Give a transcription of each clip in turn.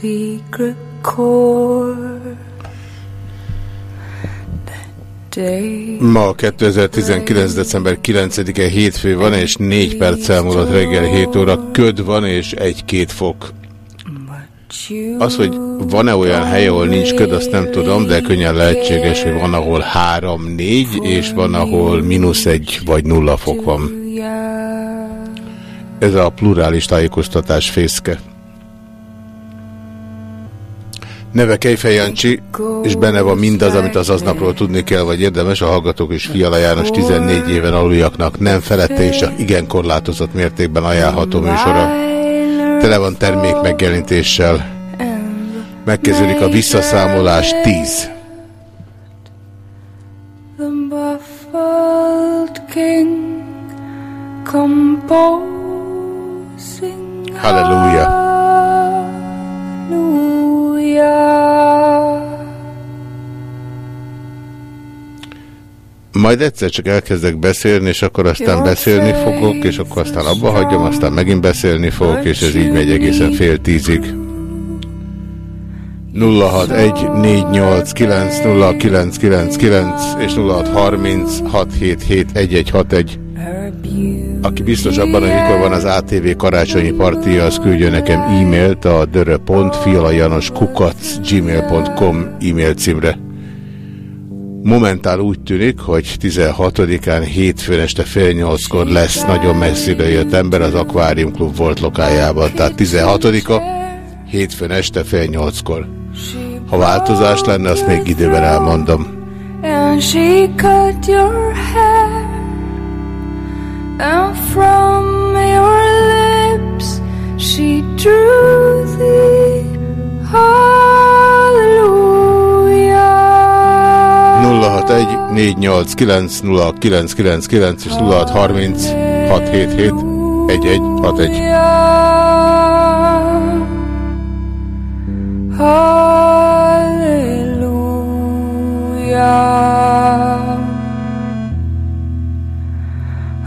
Secret chord. Ma 2019. december 9-e hétfő van, és 4 perc elmúlott reggel 7 óra. Köd van, és 1-2 fok. Az, hogy van-e olyan hely, ahol nincs köd, azt nem tudom, de könnyen lehetséges, hogy van, ahol 3-4, és van, ahol mínusz 1 vagy 0 fok van. Ez a plurális tájékoztatás fészke. Neve Kejfej Jancsi, és benne van mindaz, amit az aznapról tudni kell, vagy érdemes. A Hallgatók és Fiala János 14 éven aluljaknak nem felette és a igen korlátozott mértékben ajánlható műsora. Tele van termék megjelenítéssel. Megkezdődik a visszaszámolás 10. The buffled king composing Halleluja! hallelujah. Majd egyszer csak elkezdek beszélni, és akkor aztán beszélni fogok, és akkor aztán abba hagyom, aztán megint beszélni fogok, és ez így megy egészen fél tízig. 0614890999 és 0636771161. Aki biztos abban, hogy mikor van az ATV karácsonyi partia, az küldjön nekem e-mailt a dörö.fialajanoskukac.gmail.com e-mail címre. Momentál úgy tűnik, hogy 16-án hétfőn este fél nyolckor lesz nagyon messziről jött ember az Aquarium Club volt lokájában. Tehát 16-a, hétfőn este fél nyolckor. Ha változás lenne, azt még időben elmondom. And she cut your hair from your lips She drew the hallelujah 061 489 0999 és 0630 677 1161. Hallelujah.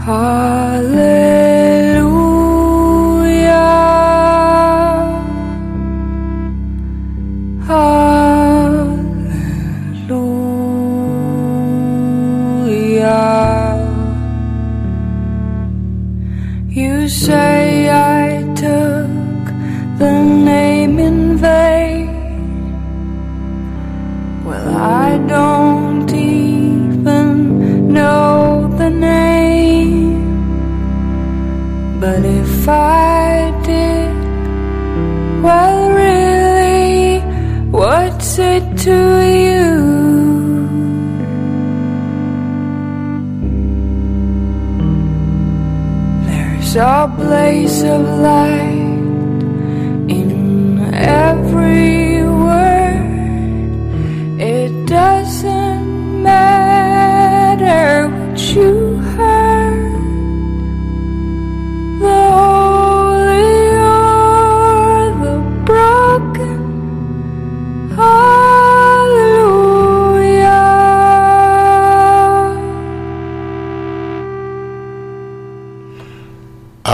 Hallelujah. A blaze of light in every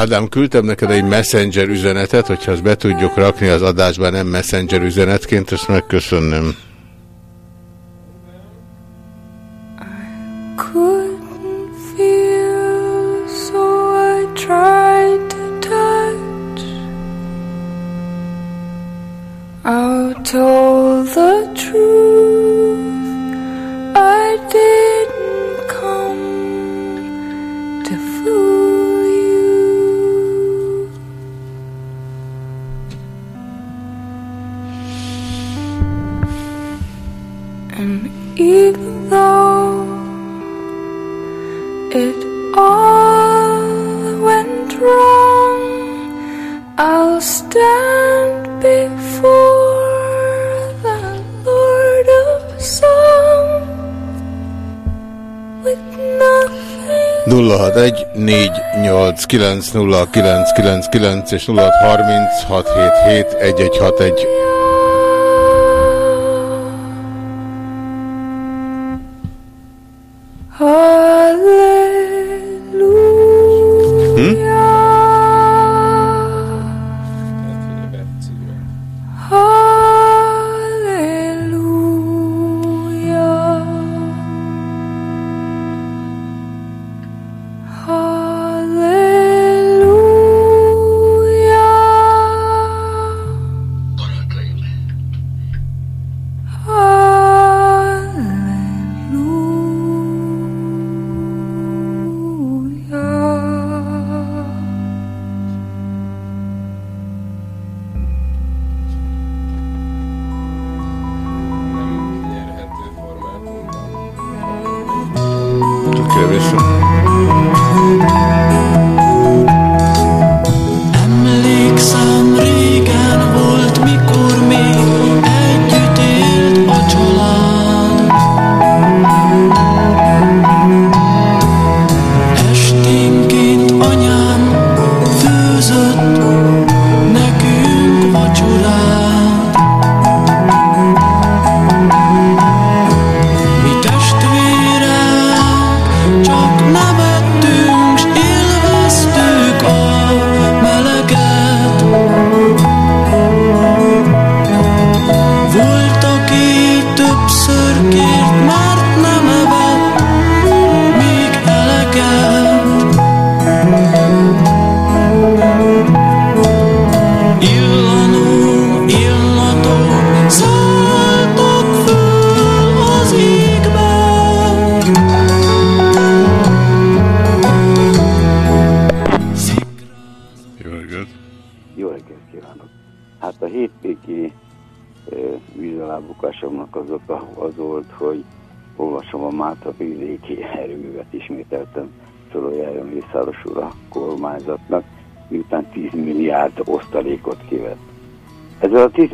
Ádám, küldtem neked egy messenger üzenetet, hogyha azt be tudjuk rakni az adásban, nem messenger üzenetként, ezt. I told the truth, I didn't és 0636771161.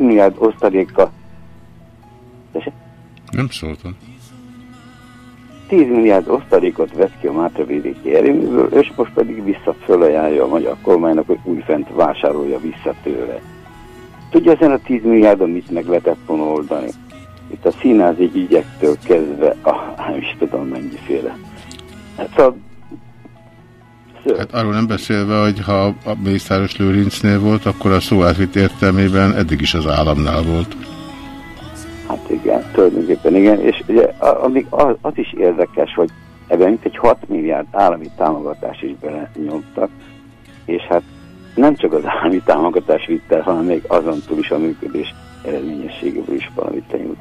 milliárd osztaléka Tessék? Nem szóltam. 10 milliárd osztalékot vett ki a Mátravidéki erőműből, és most pedig vissza fölajánlja a magyar kormánynak, hogy újfent vásárolja vissza tőle. Tudja ezen a 10 milliárdon mit meg lehetett volna oldani? Itt a színházi ügyektől kezdve, a, nem is tudom mennyiféle. Hát szóval, Hát arról nem beszélve, hogy ha a Mészáros Lőrincnél volt, akkor a szó átvitt értelmében eddig is az államnál volt. hát igen, tulajdonképpen igen, és ugye amíg az, az is érdekes, hogy ebben mint egy 6 milliárd állami támogatás is belenyomtak, és hát nem csak az állami támogatás vitt el, hanem még azon túl is a működés eredményességéből is valamit lenyújt.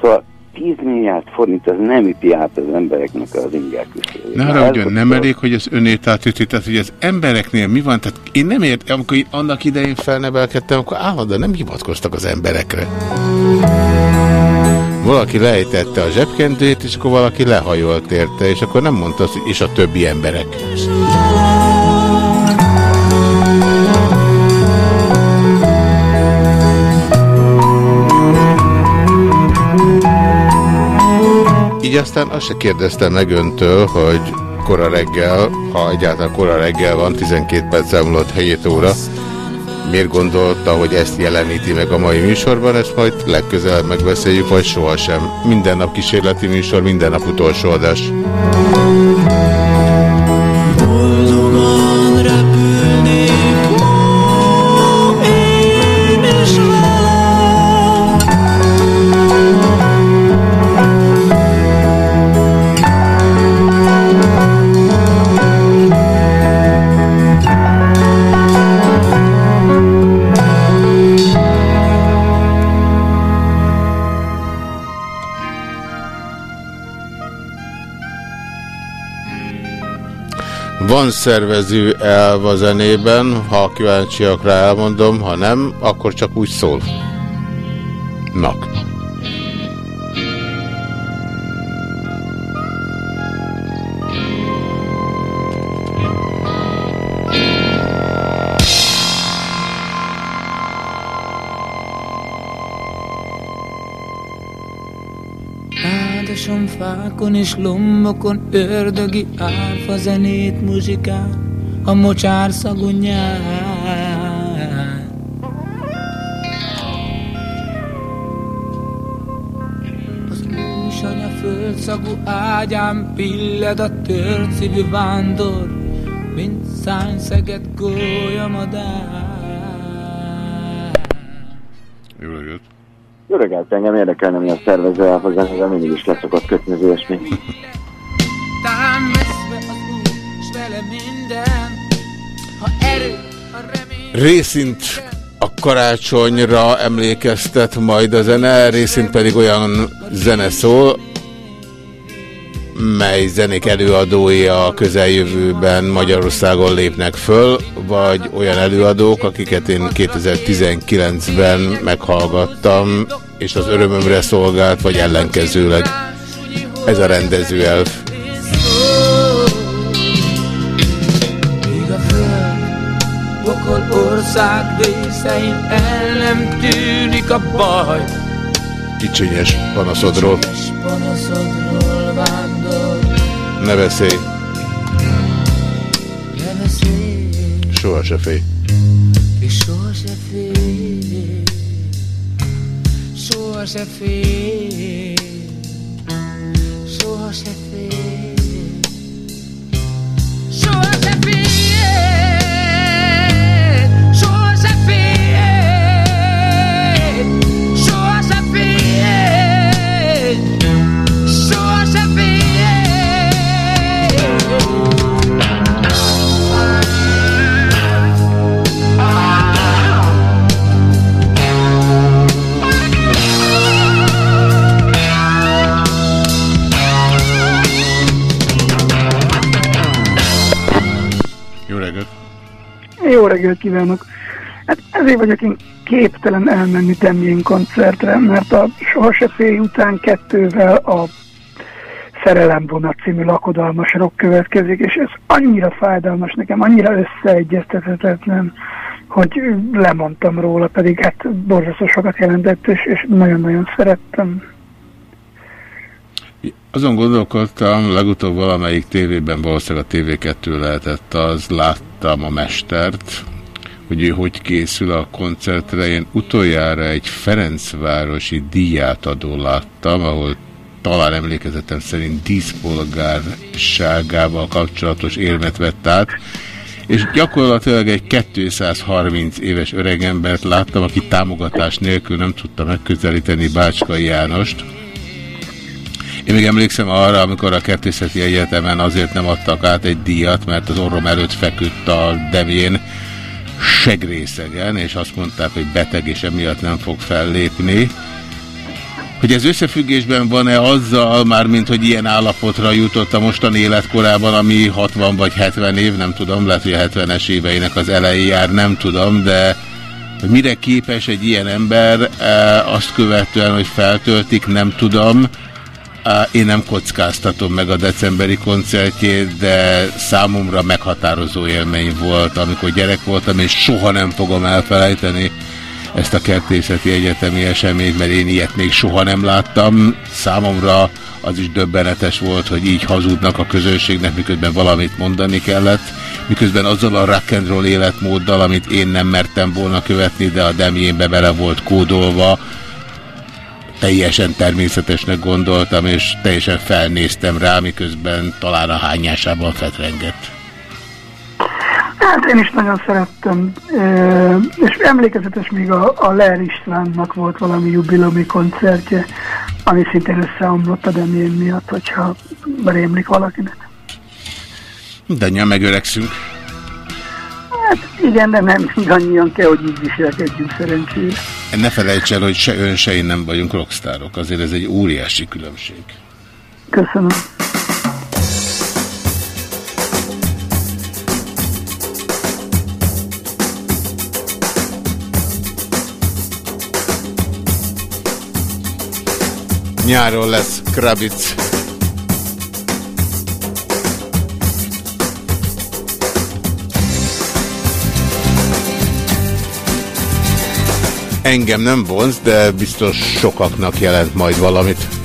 Szóval 10 milliárd forint az nem üti át az embereknek az inger küszöbét. Ne ugyan volt nem elég, hogy az önét átüti, tehát hogy az embereknél mi van, tehát én nem értem, amikor én annak idején felnevelkedtem, akkor állandóan nem hivatkoztak az emberekre. Valaki lejtette a zsebkendőjét, és akkor valaki lehajolt érte, és akkor nem mondta azt, hogy és a többi emberek. Így aztán azt se kérdeztem meg öntől, hogy kora reggel, ha egyáltalán kora reggel van, 12 perc elmúlott 7 óra, miért gondolta, hogy ezt jeleníti meg a mai műsorban, ezt majd legközelebb megbeszéljük, vagy sohasem. Minden nap kísérleti műsor, minden nap utolsó adás. Van szervező elv a zenében, ha kíváncsiak rá elmondom, ha nem, akkor csak úgy szól. Nak. És lombokon ördögi árfa zenét muzsikál a mocsár szagú nyár. Az ősanya földszagú ágyán pilled a tört vándor, mint szányszeget golyamadár. Reggelt, engem érdekelne, mi a szervező elhozzánk, de mindig is leszokott kötni az ilyesmi. Részint a karácsonyra emlékeztet majd a zene, részint pedig olyan zene szól, mely zenék előadói a közeljövőben Magyarországon lépnek föl, vagy olyan előadók, akiket én 2019-ben meghallgattam, és az örömömre szolgált, vagy ellenkezőleg. Ez a rendező elv. Pokol ország részein el nem tűnik a baj. Kicsinyes panaszodról. És panaszodról vándor, Ne beszélj, ne beszélj, soha se félj. Soha se reggelt kívánok! Hát ezért vagyok én képtelen elmenni Demjén koncertre, mert a Soha se félj után kettővel a Szerelem vonat című lakodalmas rock következik, és ez annyira fájdalmas nekem, annyira összeegyeztethetetlen, hogy lemondtam róla, pedig hát borzasztó sokat jelentett, és, és nagyon-nagyon szerettem. Azon gondolkodtam, legutóbb valamelyik tévében, valószínűleg a TV2 lehetett az, láttam a mestert, hogy ő hogy készül a koncertre. Én utoljára egy Ferencvárosi díjátadó láttam, ahol talán emlékezetem szerint díszpolgárságával kapcsolatos élmet vett át, és gyakorlatilag egy 230 éves öregembert láttam, aki támogatás nélkül nem tudta megközelíteni Bácskai Jánost, én még emlékszem arra, amikor a Kertészeti Egyetemen azért nem adtak át egy díjat, mert az orrom előtt feküdt a demjén segrészegen, és azt mondták, hogy beteg, és emiatt nem fog fellépni. Hogy ez összefüggésben van-e azzal, már mint hogy ilyen állapotra jutott a mostani életkorában, ami 60 vagy 70 év, nem tudom, lehet, hogy a 70-es éveinek az elején jár, nem tudom, de mire képes egy ilyen ember, eh, azt követően, hogy feltöltik, nem tudom, Én nem kockáztatom meg a decemberi koncertjét, de számomra meghatározó élmény volt, amikor gyerek voltam, és soha nem fogom elfelejteni ezt a kertészeti egyetemi eseményt, mert én ilyet még soha nem láttam. Számomra az is döbbenetes volt, hogy így hazudnak a közönségnek, miközben valamit mondani kellett, miközben azzal a rock and roll életmóddal, amit én nem mertem volna követni, de a demjénbe bele volt kódolva, teljesen természetesnek gondoltam, és teljesen felnéztem rá, miközben talán a hányásában fetrengett. Hát én is nagyon szerettem, és emlékezetes még a, a Ler Istvánnak volt valami jubilomi koncertje, ami szintén összeomlott a Demjén miatt, hogyha rémlik valakinek. Mindannyian megöregszünk. Hát igen, de nem annyian kell, hogy így viselkedjünk szerencsére. Ne felejts el, hogy se ön, se én nem vagyunk rockstárok. Azért ez egy óriási különbség. Köszönöm. Nyáron lesz Krabic. Engem nem vonz, de biztos sokaknak jelent majd valamit.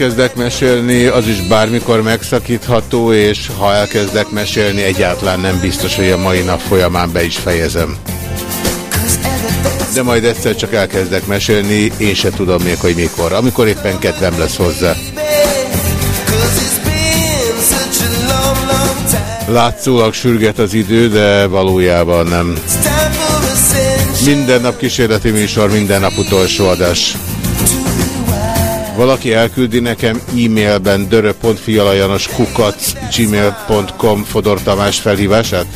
Elkezdek mesélni, az is bármikor megszakítható, és ha elkezdek mesélni, egyáltalán nem biztos, hogy a mai nap folyamán be is fejezem. De majd egyszer csak elkezdek mesélni, én se tudom még, hogy mikor. Amikor éppen kedvem lesz hozzá. Látszólag sürget az idő, de valójában nem. Minden nap kísérleti műsor, minden nap utolsó adás. Valaki elküldi nekem e-mailben dörö.fialajanos kukac gmail.com Fodor Tamás felhívását?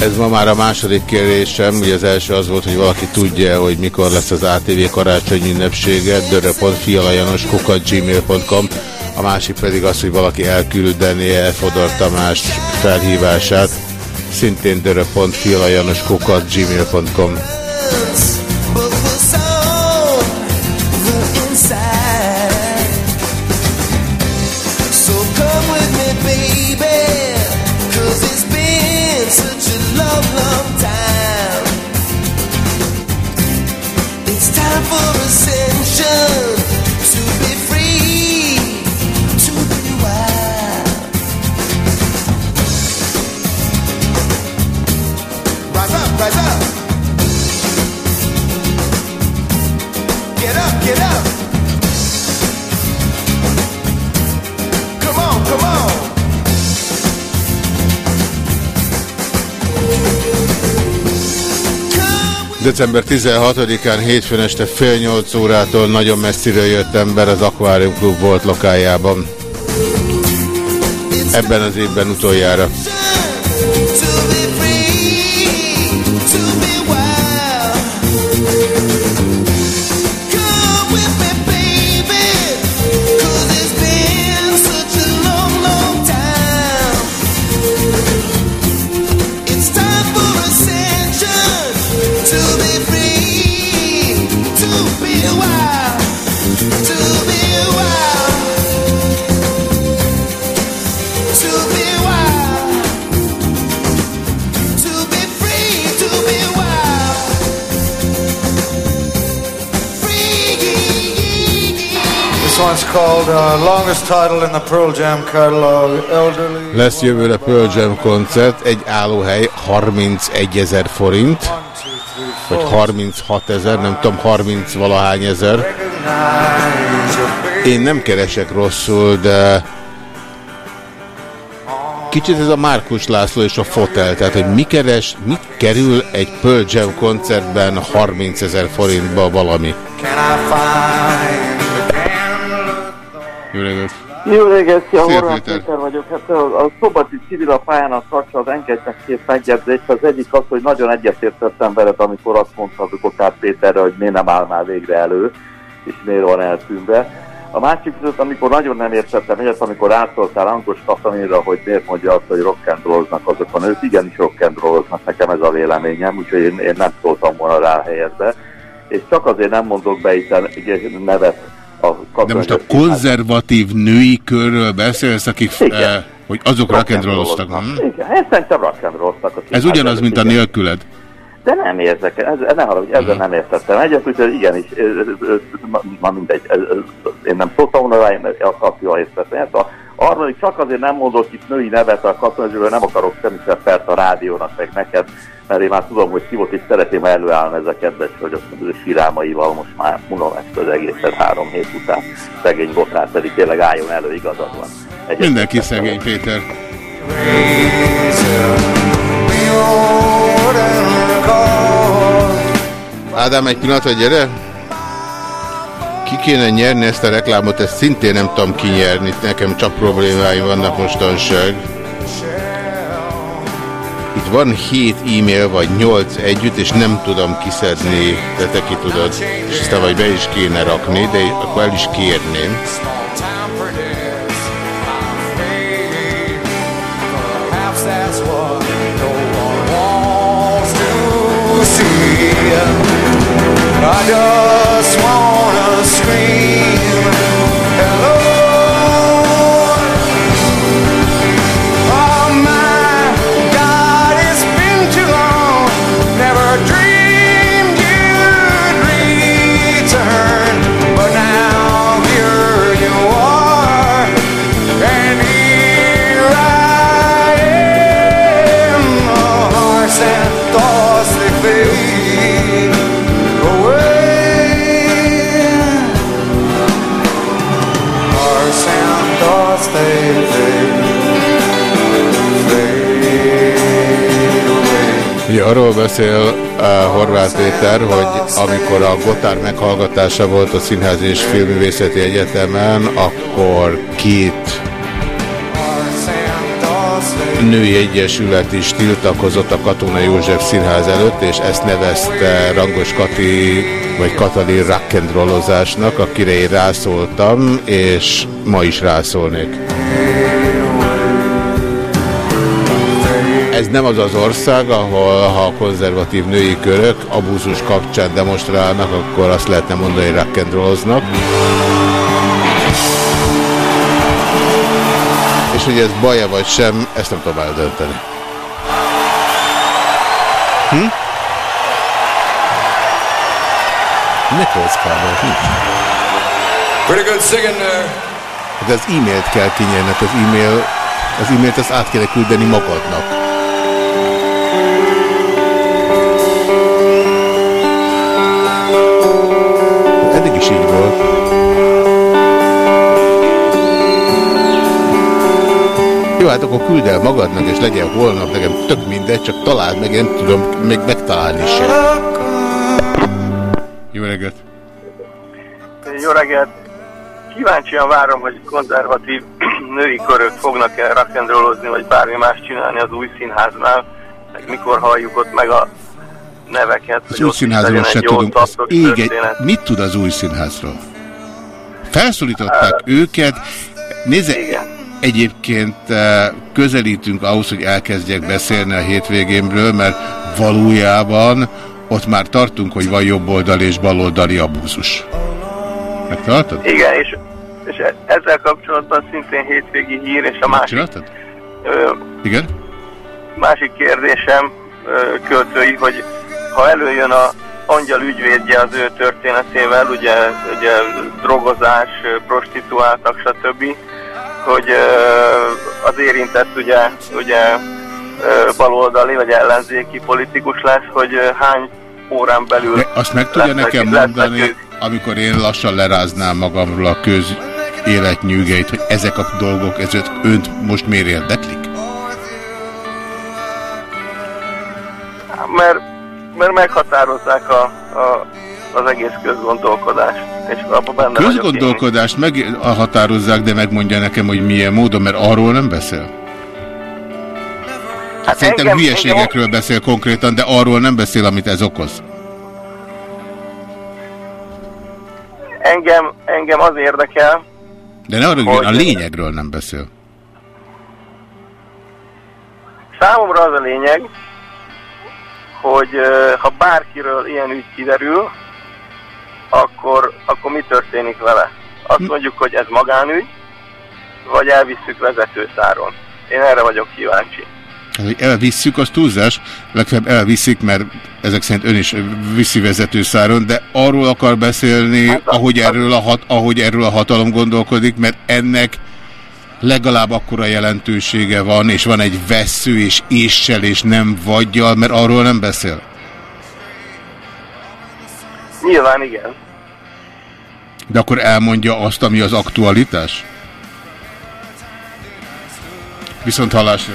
Ez ma már a második kérésem, ugye az első az volt, hogy valaki tudja, hogy mikor lesz az ATV karácsonyi ünnepsége, dörö.fialajanoskukat.gmail.com a másik pedig az, hogy valaki elküldené Fodor Tamás felhívását, szintén dörö.fialajanoskukat gmail.com December 16-án hétfőn este fél nyolc órától nagyon messziről jött ember az Aquarium Club volt lokájában. Ebben az évben utoljára. Called uh, longest title in the Pearl Jam catalog, Elderly. Lesz jövőre Pearl Jam koncert, egy állóhely 31 ezer forint, vagy 36 ezer, nem tudom, 30 valahány ezer. Én nem keresek rosszul, de kicsit ez a Márkus László és a Fotel, tehát hogy mi keres, mit kerül egy Pearl Jam koncertben 30 ezer forintba valami. Can I find Jó reggelt! Jó reggelt, szia, Szia, Horváth Péter. Péter vagyok. Hát a, a szobati civil a pályának kapcsolat engedtek két megjegyzést. Az egyik az, hogy nagyon egyetértettem veled, amikor azt mondtad Kotár Péterre, hogy miért nem áll már végre elő, és miért van eltűnve. A másik viszont, amikor nagyon nem értettem egyet, amikor átszóltál Ankos Katalinra, hogy miért mondja azt, hogy rock'n'rolloznak azok a nők, igenis rock'n'rolloznak, nekem ez a véleményem, úgyhogy én, én nem szóltam volna rá helyezbe. És csak azért nem mondok be itt nevet a De most a konzervatív női körről beszélsz, akik, eh, hogy azok rock'n'rolloztak. hm? Igen, ezt szerintem rock'n'rolloztak. Ez ugyanaz, mint a nélküled. De nem érzek, ez, ne haragudj, ezzel nem értettem egyet, úgyhogy igenis, ez, ez, ez, ma- mindegy, ez, ez, én nem szóltam volna rá, én azt jól. Hát a harmadik csak azért nem mondok itt női nevet a katonazsőről, nem akarok semmiféle pert a rádiónak, meg neked, mert én már tudom, hogy ki volt, és szeretném, ha előállna ez a kedves hölgy, mondja, hogy sirámaival most már unom ezt az egészet három hét után. Szegény Gotthard pedig tényleg álljon elő, igazad van. Egyet Mindenki szegény, Péter. Ádám, egy pillanat, hogy gyere. Ki kéne nyerni ezt a reklámot, ezt szintén nem tudom kinyerni, nekem csak problémáim vannak mostanság. Itt van 7 e-mail vagy 8 együtt, és nem tudom kiszedni, de te ki tudod. És aztán vagy be is kéne rakni, de akkor el is kérném. Perhaps that's Ugye arról beszél uh, Horváth Péter, hogy amikor a Gotár meghallgatása volt a Színház és Filmművészeti Egyetemen, akkor két női egyesület is tiltakozott a Katona József Színház előtt, és ezt nevezte Rangos Kati vagy Katalin rock'n'rollozásnak, akire én rászóltam, és ma is rászólnék. Ez nem az az ország, ahol ha a konzervatív női körök abúzus kapcsán demonstrálnak, akkor azt lehetne mondani, hogy rock'n'rolloznak. És hogy ez baja vagy sem, ezt nem tudom eldönteni. Hm? Ne nincs. Pretty good singing there. De az e-mailt kell kinyernek, az e-mail, az e-mailt azt át kéne küldeni magadnak. Hát akkor küld el magadnak, és legyen holnap, nekem tök mindegy, csak találd meg, én nem tudom még megtalálni sem. Jó reggelt! Jó reggelt! Kíváncsian várom, hogy konzervatív női körök fognak-e rock'n'rollozni, vagy bármi más csinálni az új színháznál, meg mikor halljuk ott meg a neveket. Az új színházról se tudunk. Ég egy... Mit tud az új színházról? Felszólították őket. Nézze, egyébként eh, közelítünk ahhoz, hogy elkezdjek beszélni a hétvégémről, mert valójában ott már tartunk, hogy van jobboldali és baloldali abúzus. Megtaláltad? Igen, és, és ezzel kapcsolatban szintén hétvégi hír, és a másik, Csináltad? ö, Igen? másik kérdésem ö, költői, hogy ha előjön a angyal ügyvédje az ő történetével, ugye, ugye drogozás, prostituáltak, stb., hogy az érintett ugye, ugye baloldali vagy ellenzéki politikus lesz, hogy hány órán belül De azt meg tudja lesznek- nekem lesznek mondani, amikor én lassan leráznám magamról a köz életnyűgeit, hogy ezek a dolgok ezért önt most miért érdeklik? mert, mert meghatározzák a, a, az egész közgondolkodást, és abban benne. Közgondolkodást meghatározzák, de megmondja nekem, hogy milyen módon, mert arról nem beszél. Hát Szerintem engem- hülyeségekről beszél konkrétan, de arról nem beszél, amit ez okoz. Engem, engem az érdekel, De ne arra, Hogy- a lényegről nem beszél. számomra az a lényeg, hogy ha bárkiről ilyen ügy kiderül, akkor, akkor mi történik vele? Azt mondjuk, hogy ez magánügy, vagy elvisszük vezetőszáron. Én erre vagyok kíváncsi. Hát, hogy elvisszük, az túlzás, legfeljebb elviszik, mert ezek szerint ön is viszi vezetőszáron, de arról akar beszélni, ahogy erről, a hat, ahogy erről a hatalom gondolkodik, mert ennek legalább akkora jelentősége van, és van egy vesző, és éssel, és nem vagyjal, mert arról nem beszél. Nyilván igen. De akkor elmondja azt, ami az aktualitás? Viszont hallásra.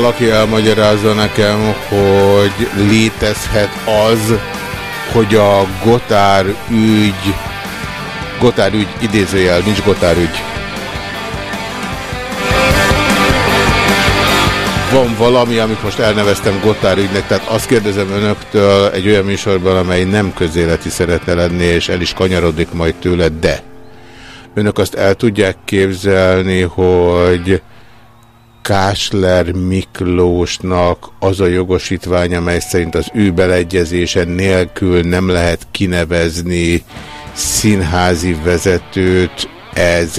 valaki elmagyarázza nekem, hogy létezhet az, hogy a Gotár ügy, Gotár ügy idézőjel, nincs Gotár ügy. Van valami, amit most elneveztem Gotár ügynek, tehát azt kérdezem önöktől egy olyan műsorban, amely nem közéleti szeretne lenni, és el is kanyarodik majd tőle, de önök azt el tudják képzelni, hogy Kásler Miklósnak az a jogosítvány, amely szerint az ő beleegyezése nélkül nem lehet kinevezni színházi vezetőt, ez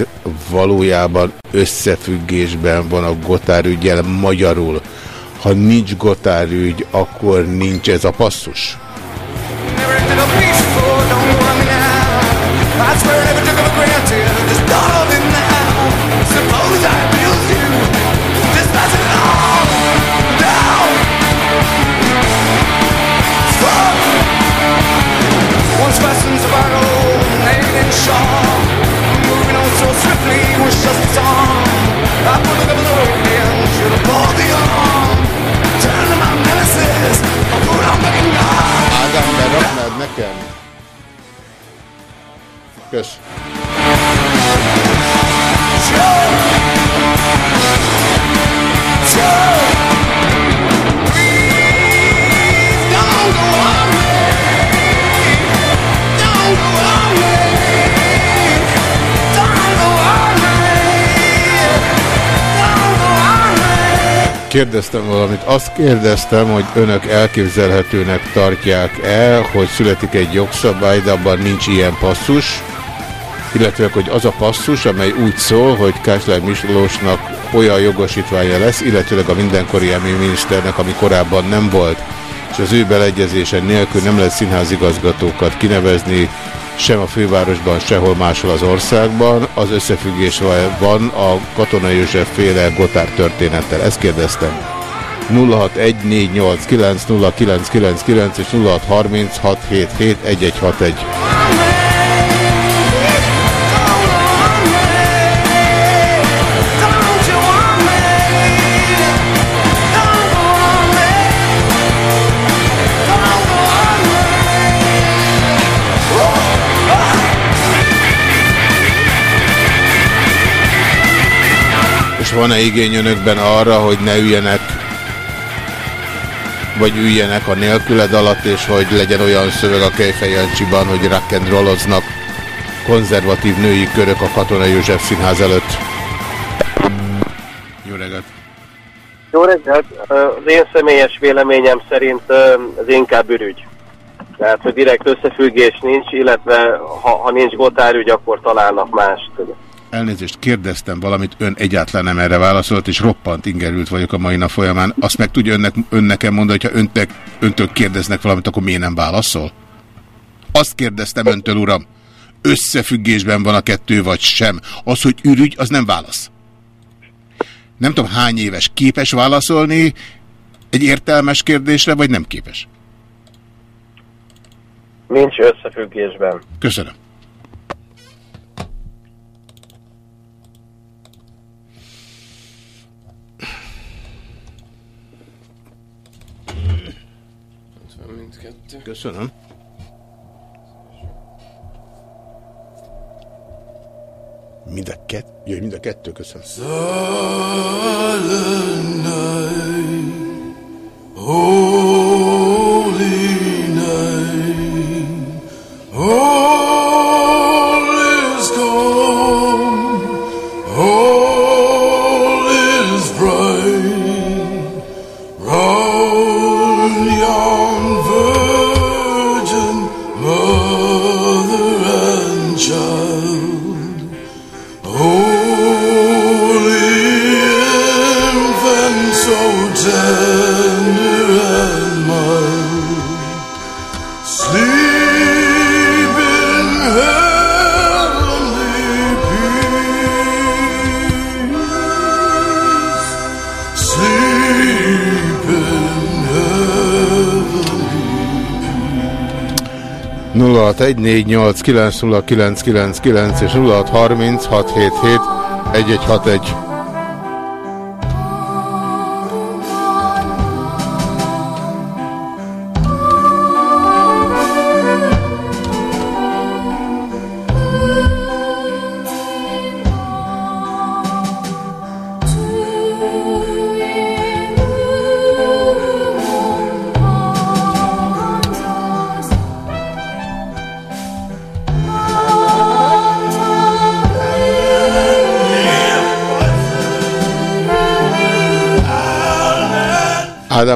valójában összefüggésben van a gotárügyel magyarul. Ha nincs gotárügy, akkor nincs ez a passzus. Never Kösz. Kérdeztem valamit. Azt kérdeztem, hogy önök elképzelhetőnek tartják-e, hogy születik egy jogszabály, de abban nincs ilyen passzus, illetve hogy az a passzus, amely úgy szól, hogy Kásler Miklósnak olyan jogosítványa lesz, illetőleg a mindenkori miniszternek, ami korábban nem volt, és az ő beleegyezése nélkül nem lehet színházigazgatókat kinevezni, sem a fővárosban, sehol máshol az országban. Az összefüggés van a Katona József féle Gotár történettel. Ezt kérdeztem. 0614890999 és 0636771161. van-e igény önökben arra, hogy ne üljenek, vagy üljenek a nélküled alatt, és hogy legyen olyan szöveg a Kejfej Jancsiban, hogy rock and rolloznak konzervatív női körök a Katona József Színház előtt. Jó reggelt! Jó reggelt! Az én személyes véleményem szerint ez inkább ürügy. Tehát, hogy direkt összefüggés nincs, illetve ha, ha nincs gotárügy, akkor találnak mást. Elnézést, kérdeztem valamit, ön egyáltalán nem erre válaszolt, és roppant ingerült vagyok a mai nap folyamán. Azt meg tudja önnek, ön nekem mondani, hogyha öntek, öntől kérdeznek valamit, akkor miért nem válaszol? Azt kérdeztem öntől, uram. Összefüggésben van a kettő, vagy sem. Az, hogy ürügy, az nem válasz. Nem tudom, hány éves képes válaszolni egy értelmes kérdésre, vagy nem képes? Nincs összefüggésben. Köszönöm. Köszönöm. Mind a kettő, jöjj, mind a kettő, köszönöm. Silent night, holy night, all és 0636771161.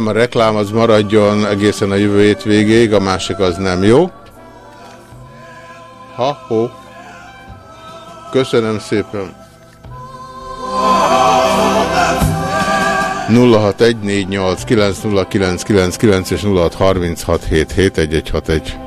Ádám, a reklám az maradjon egészen a jövő végéig, a másik az nem jó. Ha, ho. Köszönöm szépen. 0614890999 és 0636771161.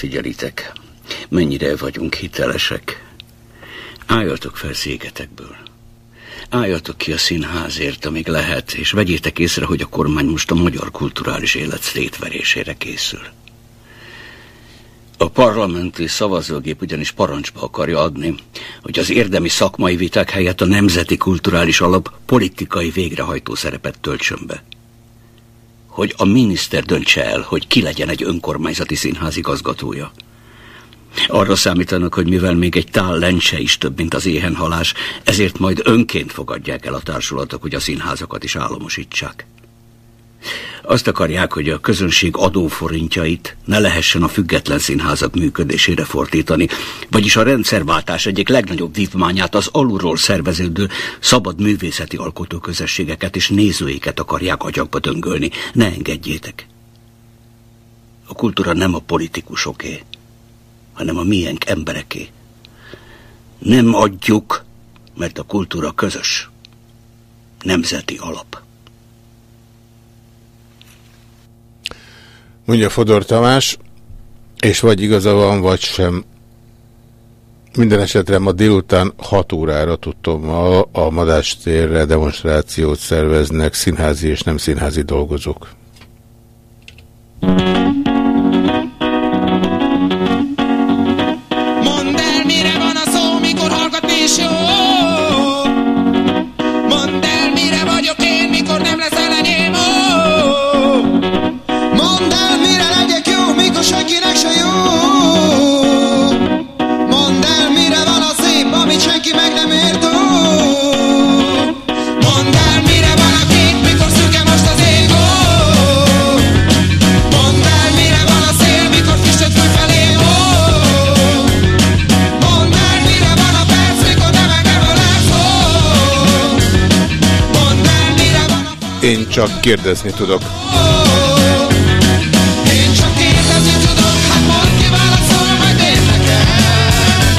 figyelitek, mennyire vagyunk hitelesek. Álljatok fel széketekből. Álljatok ki a színházért, amíg lehet, és vegyétek észre, hogy a kormány most a magyar kulturális élet szétverésére készül. A parlamenti szavazógép ugyanis parancsba akarja adni, hogy az érdemi szakmai viták helyett a Nemzeti Kulturális Alap politikai végrehajtó szerepet töltsön be. Hogy a miniszter döntse el, hogy ki legyen egy önkormányzati színház igazgatója. Arra számítanak, hogy mivel még egy tál lencse is több, mint az éhenhalás, ezért majd önként fogadják el a társulatok, hogy a színházakat is államosítsák. Azt akarják, hogy a közönség adóforintjait ne lehessen a független színházak működésére fordítani, vagyis a rendszerváltás egyik legnagyobb vívmányát az alulról szerveződő szabad művészeti alkotóközösségeket és nézőiket akarják agyakba döngölni. Ne engedjétek! A kultúra nem a politikusoké, hanem a miénk embereké. Nem adjuk, mert a kultúra közös. Nemzeti alap. Mondja Fodor Tamás, és vagy igaza van, vagy sem. Minden esetre ma délután 6 órára tudtam ma a Madástérre demonstrációt szerveznek színházi és nem színházi dolgozók. Mondd csak kérdezni tudok.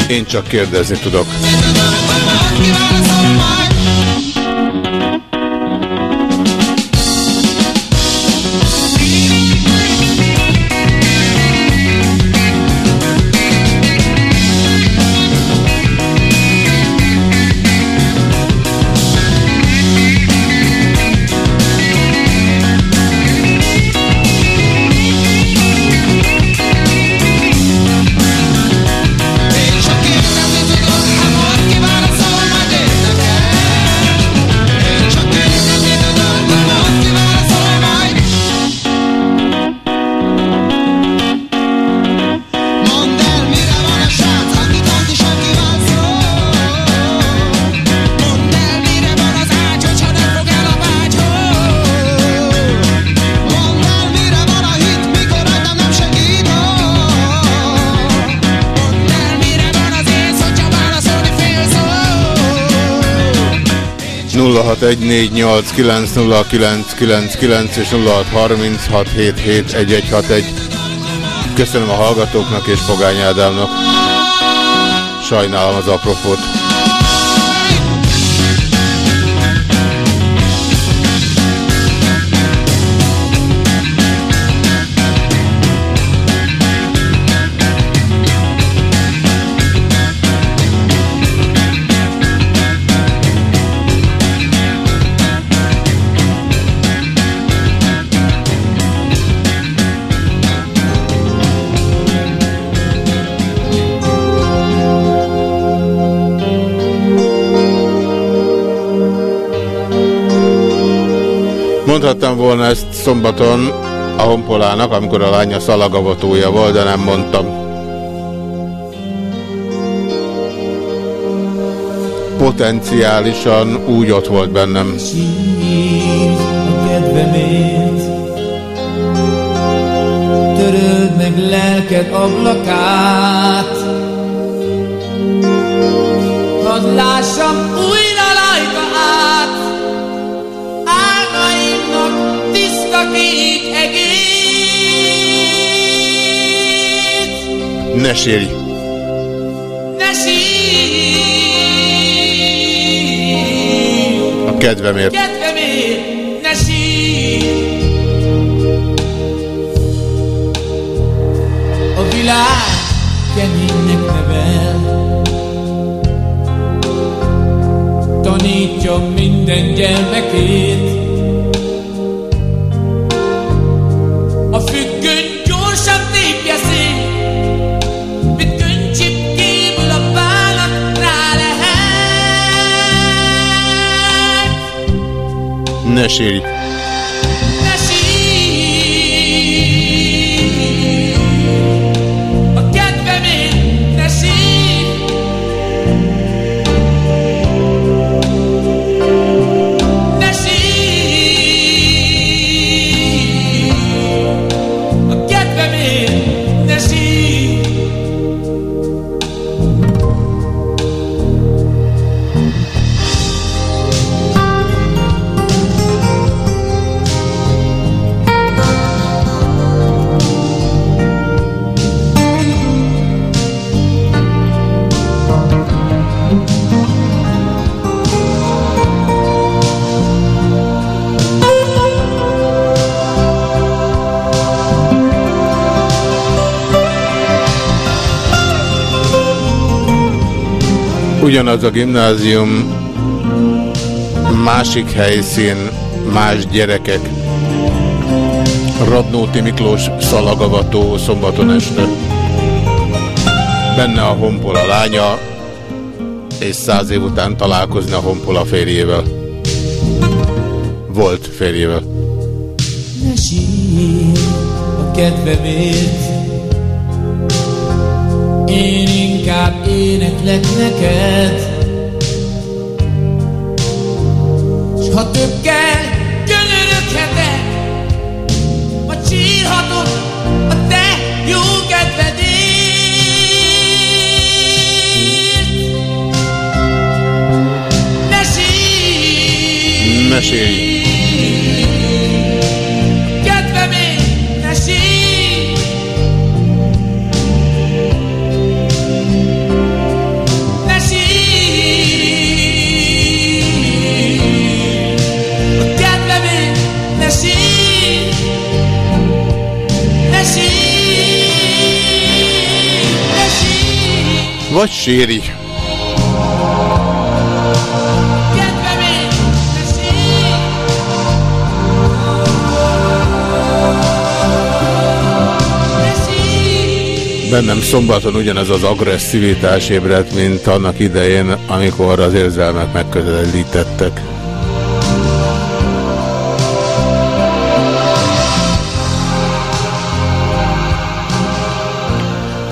Én csak kérdezni tudok, 0614890999 és 0636771161. Köszönöm a hallgatóknak és Pogány Ádámnak. Sajnálom az apropót. Volna ezt szombaton a honpolának, amikor a lánya szalagavatója volt, de nem mondtam. Potenciálisan úgy ott volt bennem. Töröld meg lelked ablakát Hadd lássam újra Ne sírj! Ne sírj. A kedvemért. Kedvemért. Ne sírj. A világ keménynek nevel. Tanítja minden gyermekét lehet Ugyanaz a gimnázium, másik helyszín, más gyerekek. Radnóti Miklós szalagavató szombaton este. Benne a honpola lánya, és száz év után találkozni a honpola férjével. Volt férjével. Ne sírj a kedvemért Én inkább éneklek neked. S ha több kell, gyönyöröghetek Vagy sírhatok a te jó kedvedért. Ne sírj! Ne sírj! Vagy sírj Bennem szombaton ugyanez az agresszivitás ébredt, mint annak idején, amikor az érzelmek megközelítettek.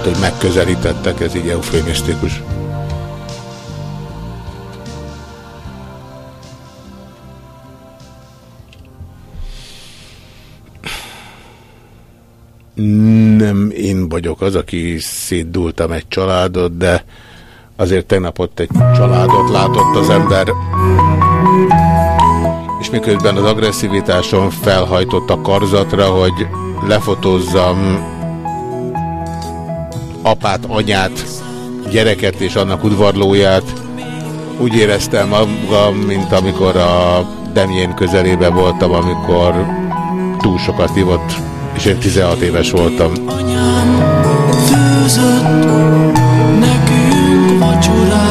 Hogy megközelítettek, ez így eufémisztikus. Nem én vagyok az, aki szétdultam egy családot, de azért tegnap ott egy családot látott az ember. És miközben az agresszivitáson felhajtott a karzatra, hogy lefotózzam apát, anyát, gyereket és annak udvarlóját, úgy éreztem magam, mint amikor a Demjén közelében voltam, amikor túl sokat ivott, és én 16 éves voltam. Főzött nekünk vacsorát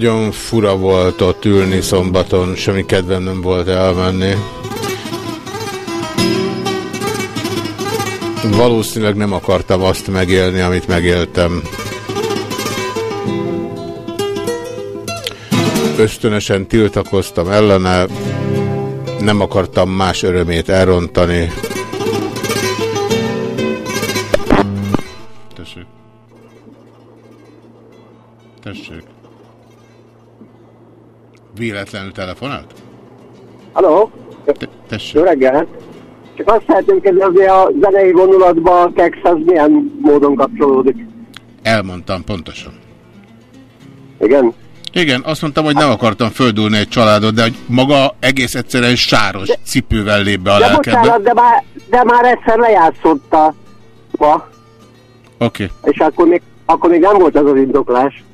Nagyon fura volt ott ülni szombaton, semmi kedvem nem volt elmenni. Valószínűleg nem akartam azt megélni, amit megéltem. Ösztönösen tiltakoztam ellene, nem akartam más örömét elrontani. Tessék. Tessék. Véletlenül telefonált? Halló? Tessék. Jó reggelt! Csak azt szeretném kérdezni, a zenei vonulatban a kex az milyen módon kapcsolódik? Elmondtam pontosan. Igen? Igen, azt mondtam, hogy nem akartam földülni egy családot, de hogy maga egész egyszerűen sáros cipővel lép be a de lelkembe. bocsánat, de már, de már egyszer lejátszotta Oké. és akkor még, akkor még nem volt ez az indoklás.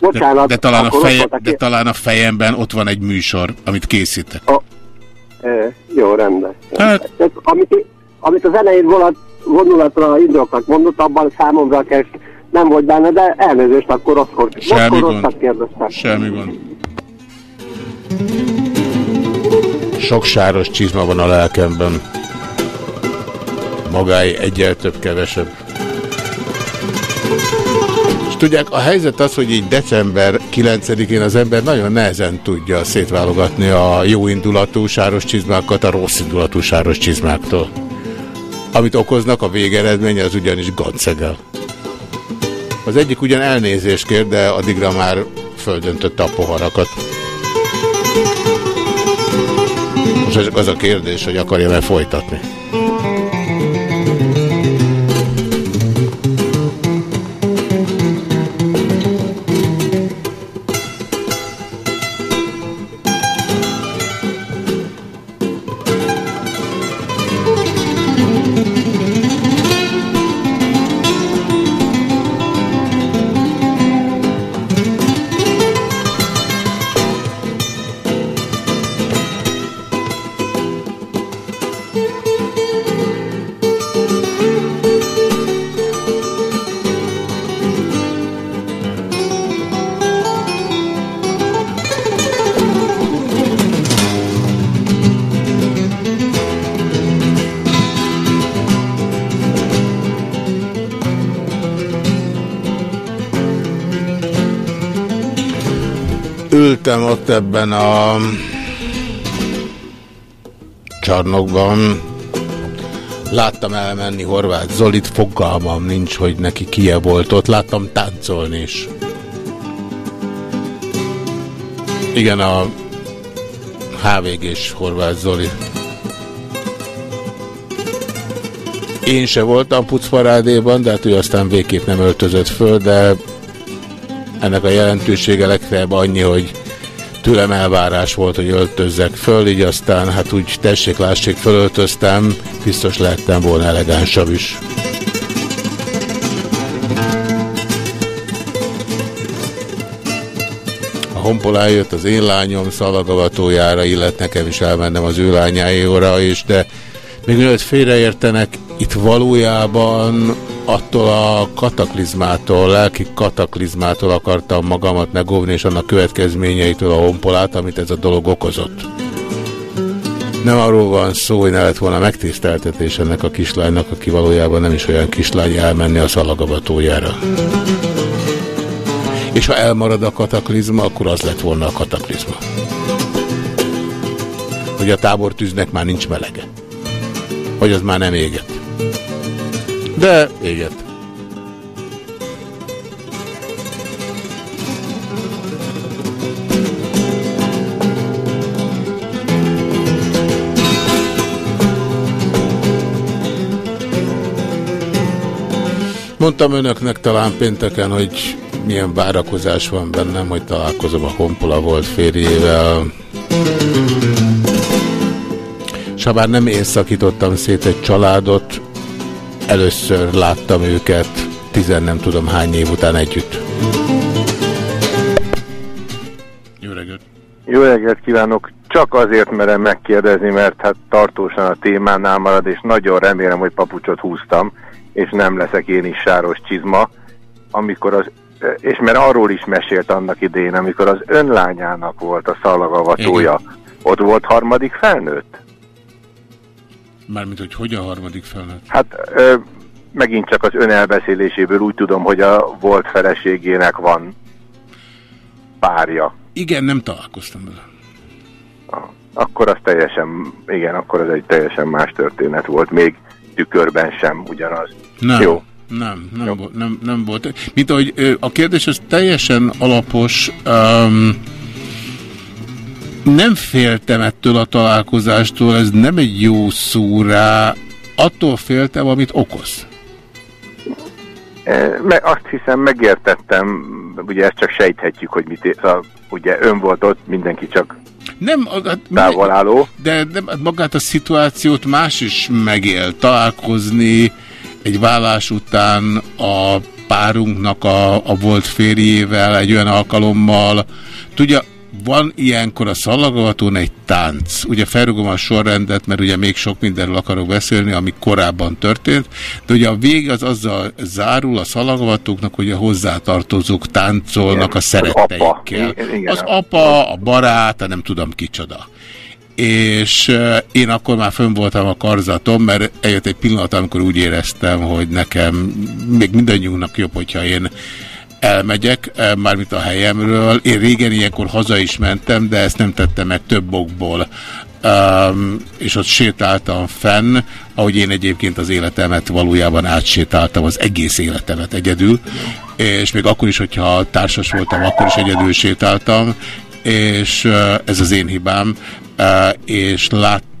Bocsánat. De, de, talán a feje, de talán a fejemben ott van egy műsor, amit készítek. Ö, jó, rendben. Hát, Tehát, amit, amit a zenei vonat, vonulatra indoklat mondott, abban számomra a kex nem volt benne, de elnézést, akkor rosszkor, Semmi gond. kérdeztem. Semmi gond. Sok sáros csizma van a lelkemben. magáé egyel több, kevesebb. És tudják, a helyzet az, hogy így december 9-én az ember nagyon nehezen tudja szétválogatni a jó indulatú sáros csizmákat a rossz indulatú sáros csizmáktól. Amit okoznak, a végeredmény az ugyanis gancegel. Az egyik ugyan elnézést kér, de addigra már földöntötte a poharakat. Most az a kérdés, hogy akarja-e folytatni. Ültem ott ebben a csarnokban, láttam elmenni Horváth Zolit, fogalmam nincs, hogy neki kie volt ott, láttam táncolni is. Igen, a HVG-s Horváth Zoli. Én se voltam pucparádéban, de hát ő aztán végképp nem öltözött föl, de ennek a jelentősége legfeljebb annyi, hogy tőlem elvárás volt, hogy öltözzek föl, így aztán hát úgy tessék-lássék fölöltöztem, biztos lettem volna elegánsabb is. Honpol eljött az én lányom szalagavatójára, illet nekem is elmennem az ő lányájóra is, de még mielőtt félreértenek, itt valójában attól a kataklizmától, lelki kataklizmától akartam magamat megóvni, és annak következményeitől a honpolát, amit ez a dolog okozott. Nem arról van szó, hogy ne lett volna megtiszteltetés ennek a kislánynak, aki valójában nem is olyan kislány elmenni a szalagavatójára. És ha elmarad a kataklizma, akkor az lett volna a kataklizma. Hogy a tábortűznek már nincs melege. Hogy az már nem éget. De éget. Mondtam önöknek talán pénteken, hogy milyen várakozás van bennem, hogy találkozom a Honpola volt férjével. És ha bár nem én szakítottam szét egy családot, először láttam őket, tizen nem tudom hány év után együtt. Jó reggelt! Jó reggelt kívánok! Csak azért merem megkérdezni, mert hát tartósan a témánál marad, és nagyon remélem, hogy papucsot húztam, és nem leszek én is sáros csizma, amikor az és mert arról is mesélt annak idején, amikor az önlányának volt a szalagavatója, ott volt harmadik felnőtt? Mármint, hogy hogy a harmadik felnőtt? Hát ö, megint csak az ön elbeszéléséből úgy tudom, hogy a volt feleségének van párja. Igen, nem találkoztam vele. Akkor az teljesen, igen, akkor ez egy teljesen más történet volt, még tükörben sem ugyanaz. Nem. Jó. Nem, nem, volt, nem, nem volt. Mint ahogy a kérdés az teljesen alapos. Um, nem féltem ettől a találkozástól, ez nem egy jó szó rá. Attól féltem, amit okoz. E, Me, azt hiszem megértettem, ugye ezt csak sejthetjük, hogy mit, a, ugye ön volt ott, mindenki csak nem, hát, távolálló. De, de magát a szituációt más is megél. Találkozni egy vállás után a párunknak a, a volt férjével egy olyan alkalommal. Tudja, van ilyenkor a szallagavatón egy tánc. Ugye felrugom a sorrendet, mert ugye még sok mindenről akarok beszélni, ami korábban történt, de ugye a vég az azzal zárul a szallagavatóknak, hogy a hozzátartozók táncolnak igen, a szeretteikkel. Az apa, igen, igen, az apa, a barát, nem tudom kicsoda. és uh, én akkor már fönn voltam a karzatom, mert eljött egy pillanat, amikor úgy éreztem, hogy nekem még mindannyiunknak jobb, hogyha én elmegyek, uh, mármint a helyemről. Én régen ilyenkor haza is mentem, de ezt nem tettem meg több okból. Um, és ott sétáltam fenn, ahogy én egyébként az életemet valójában átsétáltam, az egész életemet egyedül, és még akkor is, hogyha társas voltam, akkor is egyedül sétáltam, és uh, ez az én hibám, uh, és láttam,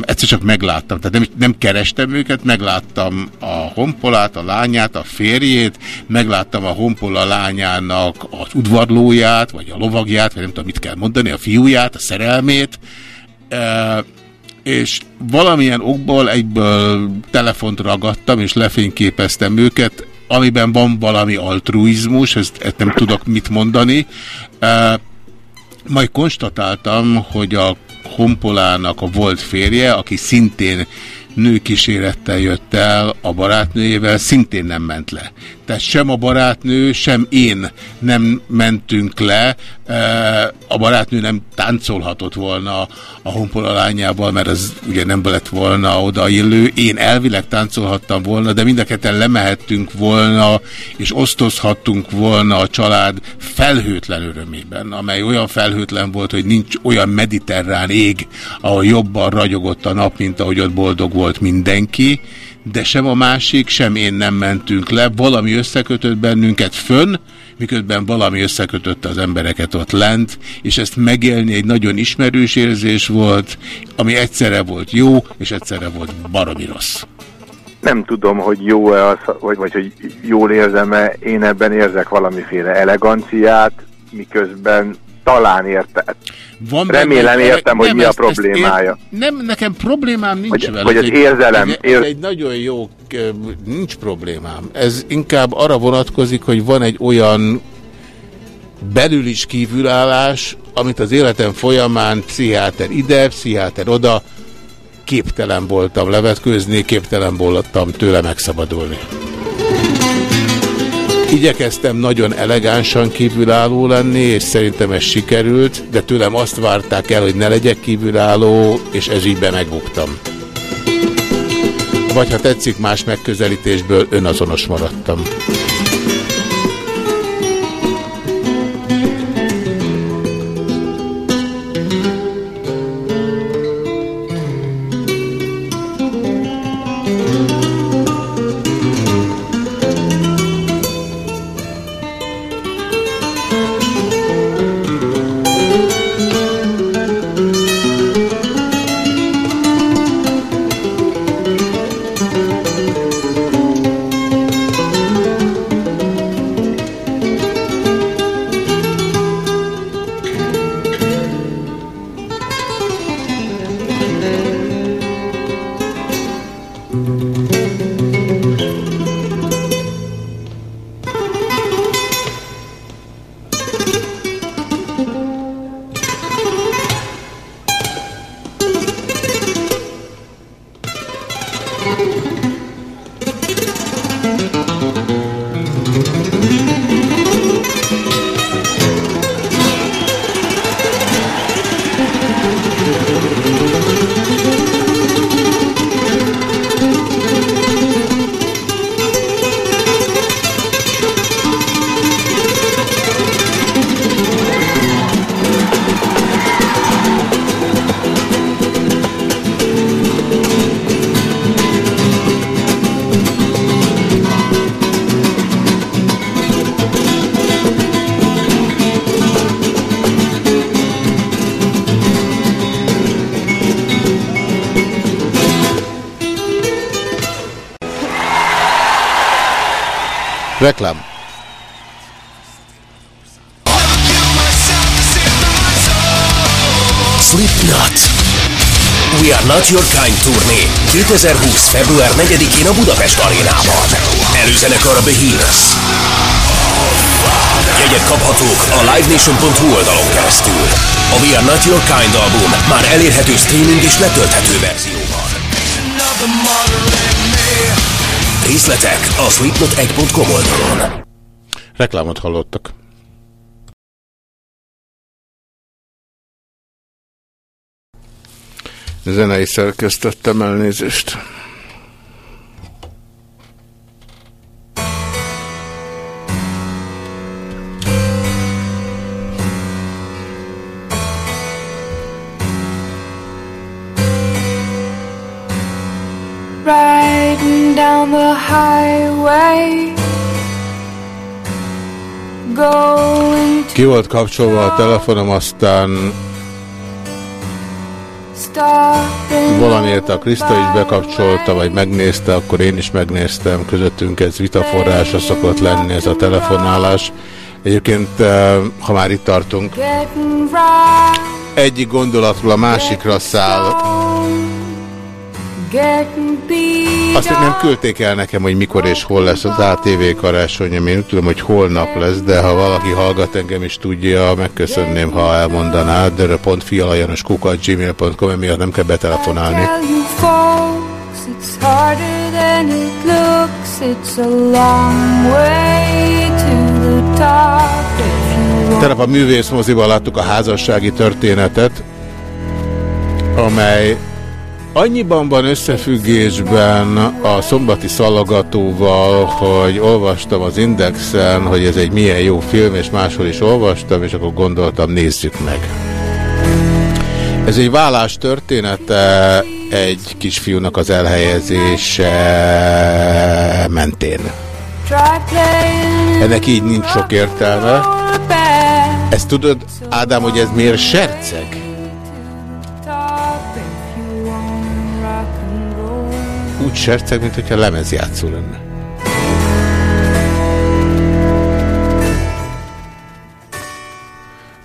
egyszer csak megláttam, tehát nem, nem kerestem őket, megláttam a honpolát, a lányát, a férjét, megláttam a honpola lányának az udvarlóját, vagy a lovagját, vagy nem tudom mit kell mondani, a fiúját, a szerelmét, uh, és valamilyen okból egyből telefont ragadtam, és lefényképeztem őket, amiben van valami altruizmus, ezt, ezt nem tudok mit mondani. Uh, majd konstatáltam, hogy a Honpolának a volt férje, aki szintén nőkísérettel jött el a barátnőjével, szintén nem ment le. Tehát sem a barátnő, sem én nem mentünk le. A barátnő nem táncolhatott volna a honpola lányával, mert az ugye nem lett volna odaillő. Én elvileg táncolhattam volna, de mindeketen lemehettünk volna, és osztozhattunk volna a család felhőtlen örömében, amely olyan felhőtlen volt, hogy nincs olyan mediterrán ég, ahol jobban ragyogott a nap, mint ahogy ott boldog volt mindenki de sem a másik, sem én nem mentünk le. Valami összekötött bennünket fönn, miközben valami összekötötte az embereket ott lent, és ezt megélni egy nagyon ismerős érzés volt, ami egyszerre volt jó, és egyszerre volt baromi rossz. Nem tudom, hogy jó-e az, vagy, vagy hogy jól érzem-e, én ebben érzek valamiféle eleganciát, miközben talán érte. Van Remélem benne, értem, hogy mi a problémája. Ér, nem, nekem problémám nincs hogy, vele. Hogy az érzelem. Ez, ér... ez egy nagyon jó, nincs problémám. Ez inkább arra vonatkozik, hogy van egy olyan belül is kívülállás, amit az életem folyamán pszichiáter ide, pszichiáter oda, képtelen voltam levetkőzni, képtelen voltam tőle megszabadulni. Igyekeztem nagyon elegánsan kívülálló lenni, és szerintem ez sikerült, de tőlem azt várták el, hogy ne legyek kívülálló, és ez ígyben megbuktam. Vagy ha tetszik, más megközelítésből önazonos maradtam. Reklám. Slipknot. We are not your kind turné 2020. február 4-én a Budapest arénában. Előzenekar a Behemoth. Jegyek kaphatók a livenation.hu oldalon keresztül. A We Are Not Your Kind album már elérhető streaming és letölthető verzióban. Részletek a sleepnot1.com oldalon. Reklámot hallottak. Zenei szerkesztettem elnézést. Ki volt kapcsolva a telefonom, aztán valamiért a Krista is bekapcsolta, vagy megnézte, akkor én is megnéztem. Közöttünk ez vitaforrása szokott lenni ez a telefonálás. Egyébként, eh, ha már itt tartunk, egyik gondolatról a másikra száll. Azt még nem küldték el nekem, hogy mikor és hol lesz az ATV karácsony, én úgy tudom, hogy holnap lesz, de ha valaki hallgat engem is tudja, megköszönném, ha elmondaná. dörö.fialajanoskukat.gmail.com, emiatt nem kell betelefonálni. it's harder than it looks. It's a long way to the top if you want. Tegnap a művész moziban láttuk a házassági történetet, amely annyiban van összefüggésben a szombati szalagatóval, hogy olvastam az Indexen, hogy ez egy milyen jó film, és máshol is olvastam, és akkor gondoltam, nézzük meg. Ez egy vállás története egy kisfiúnak az elhelyezése mentén. Ennek így nincs sok értelme. Ezt tudod, Ádám, hogy ez miért serceg? Úgy serceg, mint hogyha lemezjátszó lenne.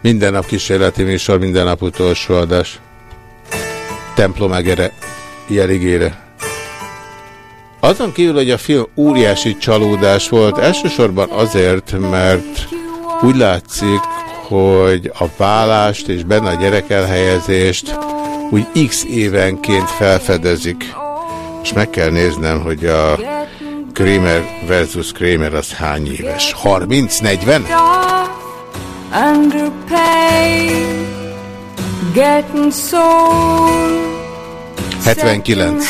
Minden nap kísérleti műsor, minden nap utolsó adás. Templom jeligére. Azon kívül, hogy a film óriási csalódás volt, elsősorban azért, mert úgy látszik, hogy a vállást és benne a gyerekelhelyezést úgy x évenként felfedezik. És meg kell néznem, hogy a Kramer versus Kramer az hány éves? 30-40? Underpaid, getting sold. 79.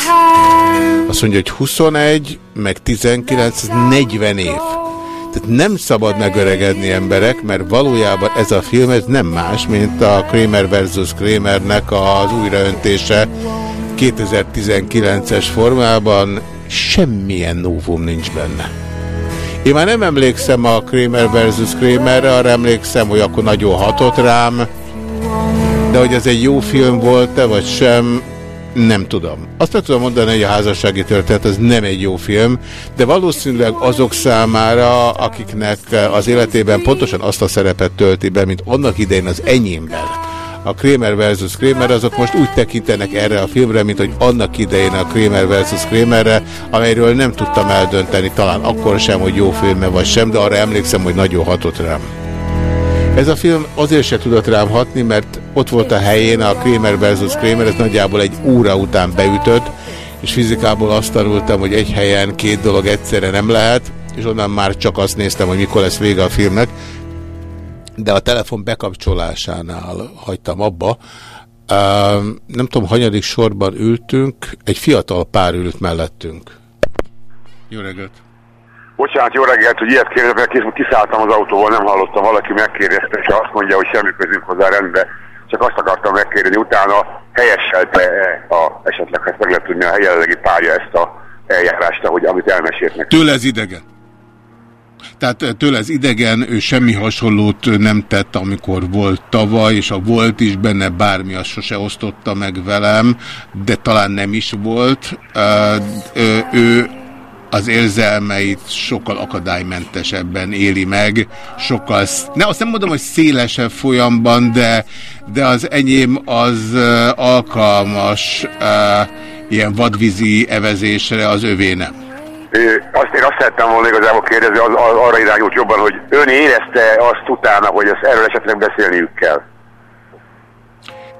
Azt mondja, hogy 21, meg 19, ez 40 év. Tehát nem szabad megöregedni emberek, mert valójában ez a film ez nem más, mint a Kramer versus Kramernek az újraöntése 2019-es formában. Semmilyen novum nincs benne. Én már nem emlékszem a Kramer versus Kramerre, arra emlékszem, hogy akkor nagyon hatott rám, de hogy ez egy jó film volt-e, vagy sem, nem tudom. Azt meg tudom mondani, hogy a házassági történet ez nem egy jó film, de valószínűleg azok számára, akiknek az életében pontosan azt a szerepet tölti be, mint annak idején az enyémben, a Kramer versus Kramer, azok most úgy tekintenek erre a filmre, mint hogy annak idején a Kramer versus Kramerre, amelyről nem tudtam eldönteni, talán akkor sem, hogy jó filme vagy sem, de arra emlékszem, hogy nagyon hatott rám. Ez a film azért se tudott rám hatni, mert ott volt a helyén a Kramer versus Kramer, ez nagyjából egy óra után beütött, és fizikából azt tanultam, hogy egy helyen két dolog egyszerre nem lehet, és onnan már csak azt néztem, hogy mikor lesz vége a filmnek, de a telefon bekapcsolásánál hagytam abba. Nem tudom, hanyadik sorban ültünk, egy fiatal pár ült mellettünk. Jó reggelt! Bocsánat, jó reggelt, hogy ilyet kérdezem, mert kész, kiszálltam az autóból, nem hallottam, valaki megkérdezte, és azt mondja, hogy semmi közünk hozzá rendbe. Csak azt akartam megkérdezni, utána helyeselte -e a, esetleg, hát meg lehet tudni a jelenlegi párja ezt a eljárást, ahogy, amit elmesélt neki. Tőle ez idegen. Tehát eh, tőle ez idegen, ő semmi hasonlót nem tett, amikor volt tavaly, és a volt is benne bármi, azt sose osztotta meg velem, de talán nem is volt. Uh, ő, az érzelmeit sokkal akadálymentesebben éli meg, sokkal, ne, azt nem mondom, hogy szélesebb folyamban, de, de az enyém az alkalmas uh, ilyen vadvízi evezésre, az övé nem. Azt én azt szerettem volna igazából kérdezni, az, az, arra irányult jobban, hogy ön érezte azt utána, hogy ezt, erről esetleg beszélniük kell.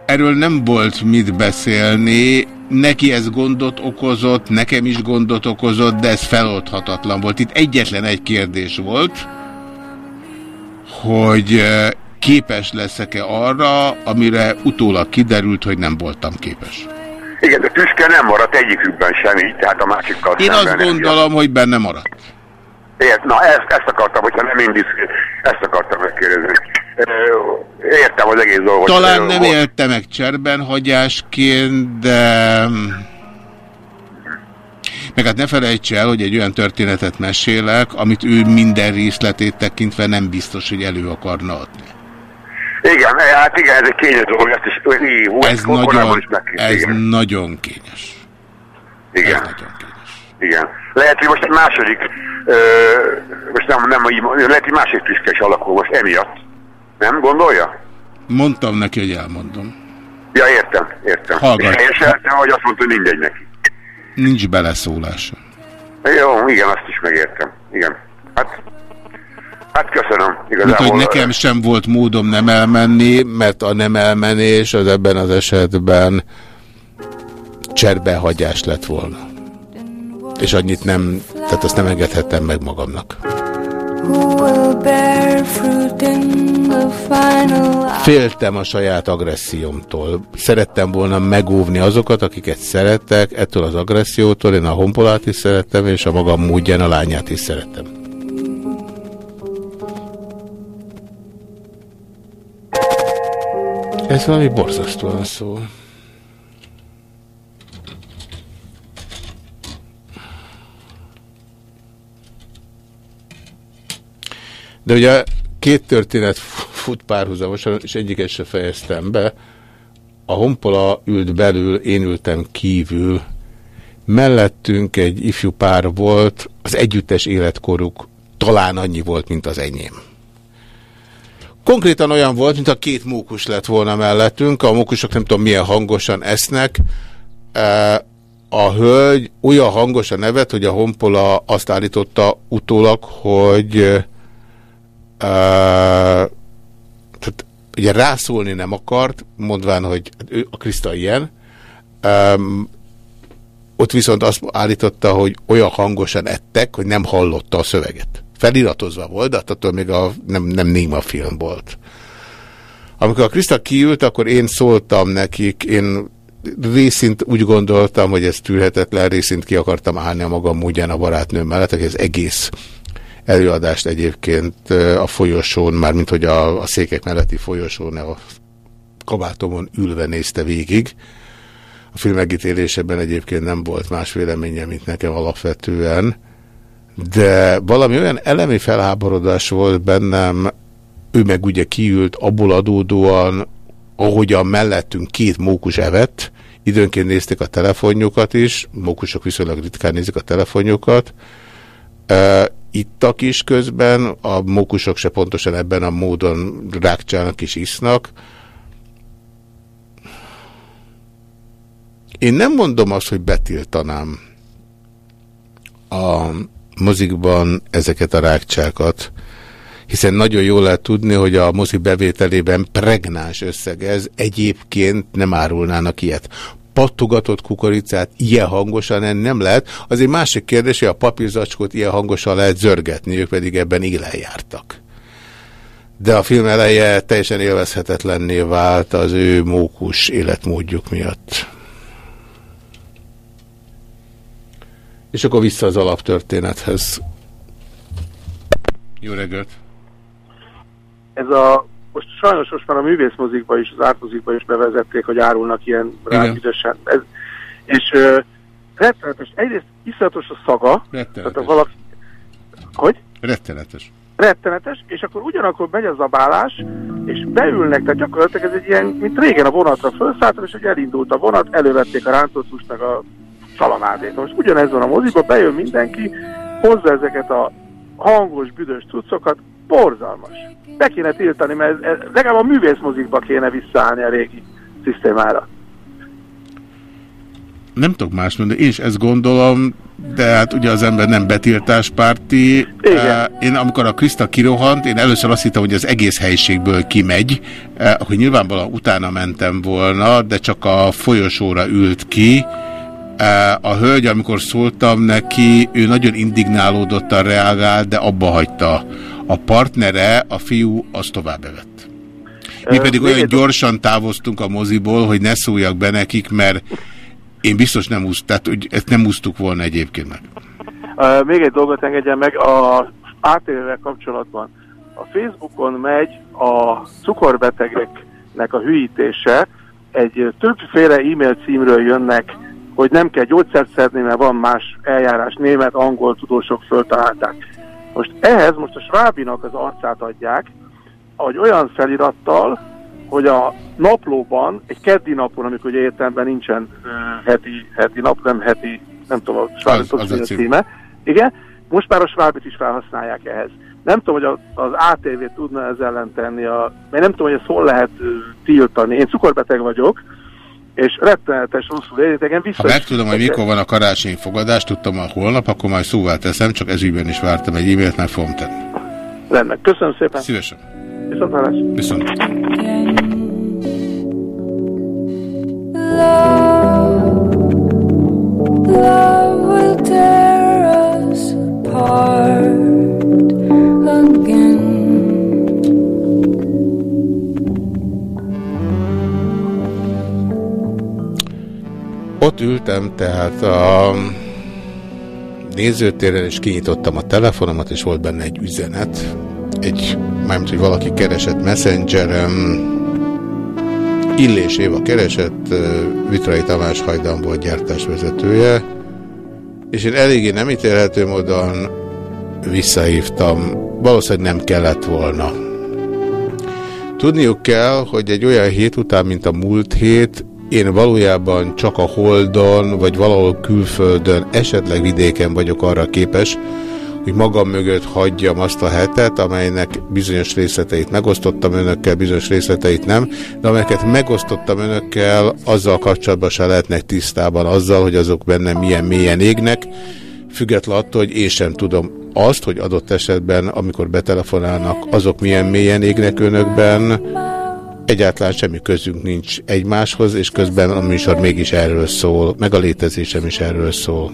Erről nem volt mit beszélni, neki ez gondot okozott, nekem is gondot okozott, de ez feloldhatatlan volt. Itt egyetlen egy kérdés volt, hogy képes leszek-e arra, amire utólag kiderült, hogy nem voltam képes. Igen, de tüske nem maradt egyikükben sem így, tehát a másikkal Én azt gondolom, hogy benne maradt. Ért, na ezt, ezt akartam, hogyha nem indiszkrét, ezt akartam megkérdezni. Értem az egész dolgot. Talán nem volt- élte meg cserben hagyásként, de... Meg hát ne felejts el, hogy egy olyan történetet mesélek, amit ő minden részletét tekintve nem biztos, hogy elő akarna adni. Igen, hát igen, ez egy kényes dolog, ezt is, így, hú, Ez nagyon, is ez igen. nagyon kényes. Igen. Igen. Lehet, hogy most egy második, ö, most nem, nem lehet, hogy másik tüskes alakul most emiatt. Nem gondolja? Mondtam neki, hogy elmondom. Ja, értem, értem. Hallgat. És helyeseltem, hogy azt mondta, hogy mindegy neki. Nincs beleszólása. Jó, igen, azt is megértem. Igen. Hát, hát köszönöm. Mint Igazából. hogy nekem sem volt módom nem elmenni, mert a nem elmenés az ebben az esetben cserbehagyás lett volna. És annyit nem, tehát azt nem engedhettem meg magamnak. Féltem a saját agressziómtól. Szerettem volna megóvni azokat, akiket szerettek, ettől az agressziótól. Én a honpolát is szerettem, és a magam módján a lányát is szerettem. Ez valami borzasztóan szól. De ugye két történet fut párhuzamosan, és egyiket se fejeztem be. A honpola ült belül, én ültem kívül. Mellettünk egy ifjú pár volt, az együttes életkoruk talán annyi volt, mint az enyém. Konkrétan olyan volt, mint a két mókus lett volna mellettünk, a mókusok nem tudom milyen hangosan esznek, E, a hölgy olyan hangosan nevet, hogy a honpola azt állította utólag, hogy uh, tehát ugye rászólni nem akart, mondván, hogy ő, a Kriszta ilyen, um, ott viszont azt állította, hogy olyan hangosan ettek, hogy nem hallotta a szöveget. Feliratozva volt, de attól még a, nem, nem néma film volt. Amikor a Kriszta kiült, akkor én szóltam nekik, én részint úgy gondoltam, hogy ez tűrhetetlen, részint ki akartam állni a magam módján a barátnőm mellett, aki az egész előadást egyébként a folyosón, mármint hogy a, a székek melletti folyosón, a kabátomon ülve nézte végig. A film megítélésében egyébként nem volt más véleménye, mint nekem alapvetően, de valami olyan elemi felháborodás volt bennem, ő meg ugye kiült abból adódóan, ahogyan mellettünk két mókus evett, időnként nézték a telefonjukat is, mókusok viszonylag ritkán nézik a telefonjukat, ittak is közben, a mókusok se pontosan ebben a módon rákcsálnak és isznak. Én nem mondom azt, hogy betiltanám a mozikban ezeket a rákcsákat, hiszen nagyon jól lehet tudni, hogy a mozi bevételében pregnáns összeg ez, egyébként nem árulnának ilyet. Pattogatott kukoricát ilyen hangosan nem lehet. Az egy másik kérdés, hogy a papírzacskót ilyen hangosan lehet zörgetni, ők pedig ebben élen jártak. De a film eleje teljesen élvezhetetlenné vált az ő mókus életmódjuk miatt. És akkor vissza az alaptörténethez. Jó reggelt! ez a, most sajnos most már a művészmozikba is, az ártmozikba is bevezették, hogy árulnak ilyen ráküzesen. Ez, és uh, rettenetes, egyrészt iszonyatos a szaga, Rettenetes. tehát a valaki, hogy? Rettenetes. Rettenetes, és akkor ugyanakkor megy a zabálás, és beülnek, tehát gyakorlatilag ez egy ilyen, mint régen a vonatra felszálltam, és hogy elindult a vonat, elővették a rántocust, meg a salamádét. Most ugyanez van a moziba, bejön mindenki, hozza ezeket a hangos, büdös cuccokat, borzalmas. Be kéne tiltani, mert ez, ez, legalább a művészmozikba kéne visszaállni a régi szisztémára. Nem tudok más mondani, én is ezt gondolom, de hát ugye az ember nem betiltáspárti. Igen. Én amikor a Krista kirohant, én először azt hittem, hogy az egész helyiségből kimegy, akkor nyilvánvalóan utána mentem volna, de csak a folyosóra ült ki. A hölgy, amikor szóltam neki, ő nagyon indignálódottan reagált, de abba hagyta. A partnere, a fiú, az tovább evett. Mi pedig olyan gyorsan távoztunk a moziból, hogy ne szóljak be nekik, mert Én biztos nem úsz, tehát hogy ezt nem úsztuk volna egyébként meg. Uh, még egy dolgot engedjen meg, a ATV-vel kapcsolatban. A Facebookon megy a cukorbetegeknek a hűítése, egy többféle e-mail címről jönnek, hogy nem kell gyógyszert szedni, mert van más eljárás, német, angol tudósok föltalálták. Most ehhez most a Schwabinak az arcát adják, hogy olyan felirattal, hogy a naplóban, egy keddi napon, amikor ugye értelemben nincsen heti, heti nap, nem heti, nem tudom, a Schwabit Az- az a cím. címe. Igen, most már a Schwabit is felhasználják ehhez. Nem tudom, hogy az ATV tudna ez ellen tenni, a, mert nem tudom, hogy ezt hol lehet tiltani. Én cukorbeteg vagyok, és rettenetes rosszul érintegen vissza Ha megtudom, hogy mikor van a karácsonyi fogadás, tudtam a holnap, akkor majd szóvá teszem, csak ezügyben is vártam egy e-mailt, meg fogom tenni. Rendben, köszönöm szépen. Szívesen. Viszont hallás. Viszont. Love will tear us apart Ott ültem, tehát a nézőtéren, és kinyitottam a telefonomat, és volt benne egy üzenet. Egy, mármint, hogy valaki keresett messengerem, Illés Éva keresett, Vitrai Tamás Hajdan volt gyártásvezetője, és én eléggé nem ítélhető módon visszahívtam. Valószínűleg nem kellett volna. Tudniuk kell, hogy egy olyan hét után, mint a múlt hét, én valójában csak a Holdon, vagy valahol külföldön, esetleg vidéken vagyok arra képes, hogy magam mögött hagyjam azt a hetet, amelynek bizonyos részleteit megosztottam önökkel, bizonyos részleteit nem, de amelyeket megosztottam önökkel, azzal kapcsolatban se lehetnek tisztában azzal, hogy azok benne milyen mélyen égnek, független attól, hogy én sem tudom azt, hogy adott esetben, amikor betelefonálnak, azok milyen mélyen égnek önökben, egyáltalán semmi közünk nincs egymáshoz, és közben a műsor mégis erről szól, meg a létezésem is erről szól.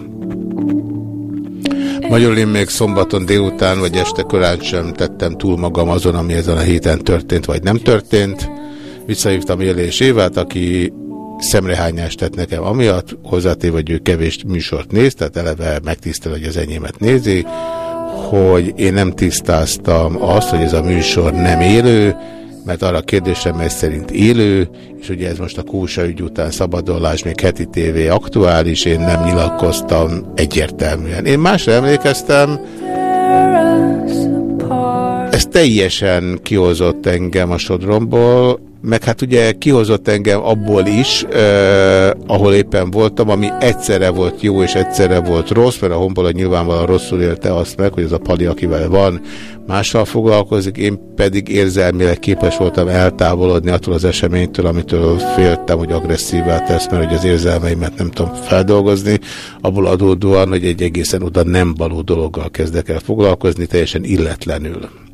Magyarul én még szombaton délután vagy este korán sem tettem túl magam azon, ami ezen a héten történt vagy nem történt. Visszahívtam Élés Évát, aki szemrehányást tett nekem amiatt, hozzátéve, hogy ő kevés műsort néz, tehát eleve megtisztel, hogy az enyémet nézi, hogy én nem tisztáztam azt, hogy ez a műsor nem élő, mert arra a kérdésre, mely szerint élő, és ugye ez most a Kósa ügy után szabadulás, még heti tévé aktuális, én nem nyilatkoztam egyértelműen. Én másra emlékeztem, ez teljesen kihozott engem a sodromból, meg hát ugye kihozott engem abból is, eh, ahol éppen voltam, ami egyszerre volt jó és egyszerre volt rossz, mert a honpola nyilvánvalóan rosszul élte azt meg, hogy az a pali, akivel van, mással foglalkozik, én pedig érzelmileg képes voltam eltávolodni attól az eseménytől, amitől féltem, hogy agresszívá tesz, mert hogy az érzelmeimet nem tudom feldolgozni, abból adódóan, hogy egy egészen oda nem való dologgal kezdek el foglalkozni, teljesen illetlenül.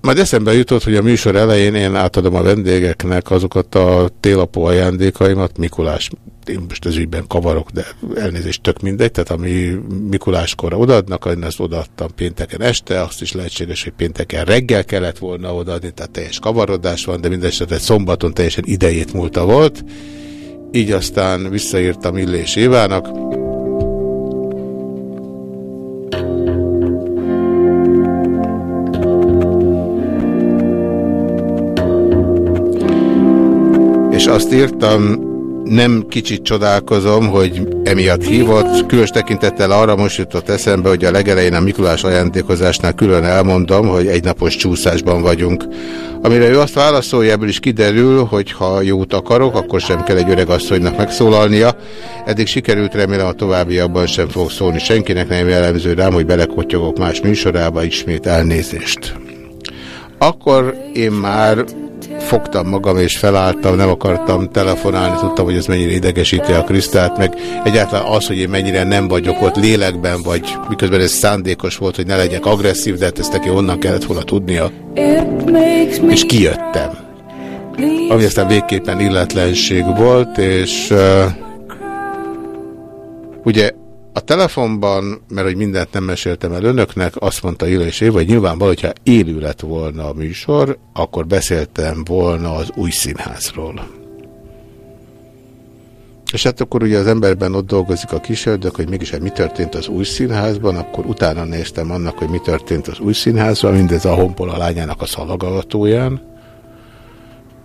Majd eszembe jutott, hogy a műsor elején én átadom a vendégeknek azokat a télapó ajándékaimat, Mikulás, én most ez ügyben kavarok, de elnézést tök mindegy, tehát ami Mikuláskorra odaadnak, én ezt odaadtam pénteken este, azt is lehetséges, hogy pénteken reggel kellett volna odaadni, tehát teljes kavarodás van, de mindesetre szombaton teljesen idejét múlta volt, így aztán visszaírtam Illés Évának, és azt írtam, nem kicsit csodálkozom, hogy emiatt hívott, különös tekintettel arra most jutott eszembe, hogy a legelején a Mikulás ajándékozásnál külön elmondom, hogy egy napos csúszásban vagyunk. Amire ő azt válaszolja, ebből is kiderül, hogy ha jót akarok, akkor sem kell egy öreg asszonynak megszólalnia. Eddig sikerült, remélem a továbbiakban sem fog szólni senkinek, nem jellemző rám, hogy belekotyogok más műsorába, ismét elnézést. Akkor én már fogtam magam és felálltam, nem akartam telefonálni, tudtam, hogy ez mennyire idegesíti a Krisztát, meg egyáltalán az, hogy én mennyire nem vagyok ott lélekben, vagy miközben ez szándékos volt, hogy ne legyek agresszív, de hát ezt neki onnan kellett volna tudnia. És kijöttem. Ami aztán végképpen illetlenség volt, és uh, ugye A telefonban, mert hogy mindent nem meséltem el önöknek, azt mondta Illés Éva, hogy nyilvánvaló, hogyha élő lett volna a műsor, akkor beszéltem volna az új színházról. És hát akkor ugye az emberben ott dolgozik a kísérlők, hogy mégis hát mi történt az új színházban, akkor utána néztem annak, hogy mi történt az új színházban, mindez a honpol a lányának a szalagavatóján,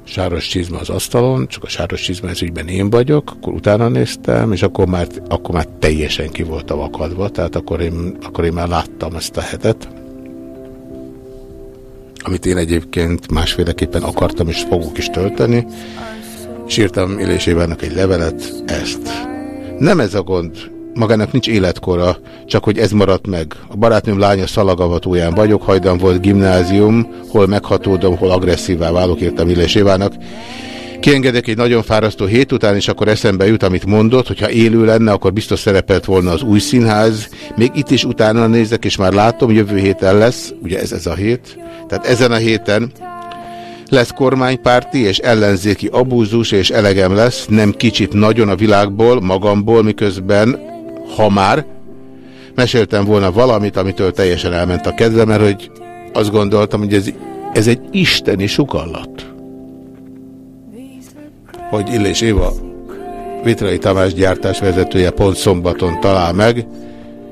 sáros csizma az asztalon, csak a sáros csizma ez ügyben én vagyok, akkor utána néztem, és akkor már, akkor már teljesen ki volt a vakadva, tehát akkor én, akkor én már láttam ezt a hetet, amit én egyébként másféleképpen akartam és fogok is tölteni, és írtam Illés Évának egy levelet, ezt. Nem ez a gond, magának nincs életkora, csak hogy ez maradt meg. A barátnőm lánya szalagavatóján vagyok, hajdan volt gimnázium, hol meghatódom, hol agresszívá válok, írtam Illés Évának. Kiengedek egy nagyon fárasztó hét után, és akkor eszembe jut, amit mondott, hogyha élő lenne, akkor biztos szerepelt volna az új színház. Még itt is utána nézek, és már látom, jövő héten lesz, ugye ez ez a hét. Tehát ezen a héten lesz kormánypárti és ellenzéki abúzus, és elegem lesz, nem kicsit nagyon a világból, magamból, miközben, ha már, meséltem volna valamit, amitől teljesen elment a kedvem, mert hogy azt gondoltam, hogy ez, ez egy isteni sukallat. Hogy Illés Éva Vitrai Tamás gyártás vezetője pont szombaton talál meg,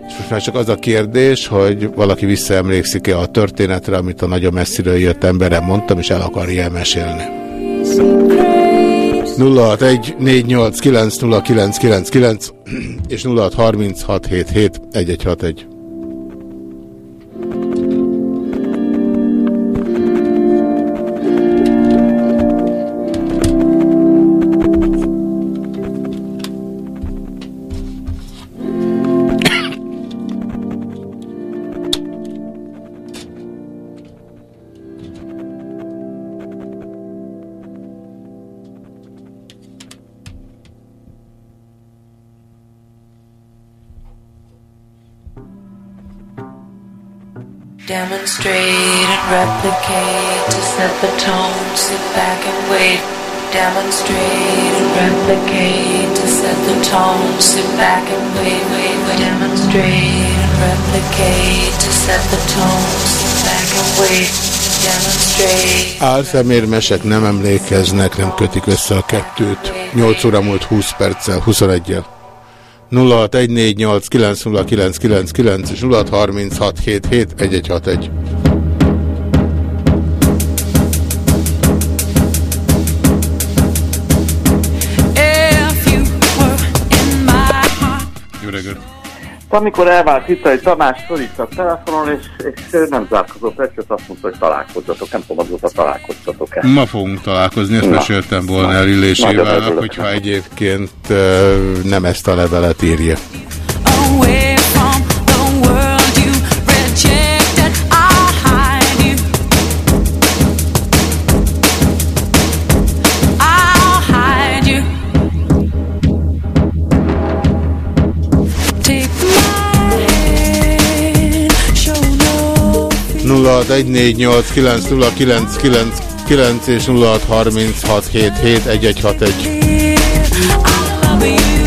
és most már csak az a kérdés, hogy valaki visszaemlékszik-e a történetre, amit a nagyon messziről jött emberre mondtam, és el akarja mesélni. 061 489 és 0636771161. Álszemérmesek nem emlékeznek, nem kötik össze a kettőt. 8 óra múlt 20 perccel, 21-jel. 0614890999 és 0636771161. Amikor elvált itt, hogy Tamás a telefonon, és, és nem zárkozott egy, csak azt mondta, hogy találkozzatok. Nem tudom, azóta találkozzatok-e. Ma fogunk találkozni, ezt Na. meséltem volna Na. el örülök. hogyha egyébként nem ezt a levelet írja. Away from 0614890999 és 0636771161.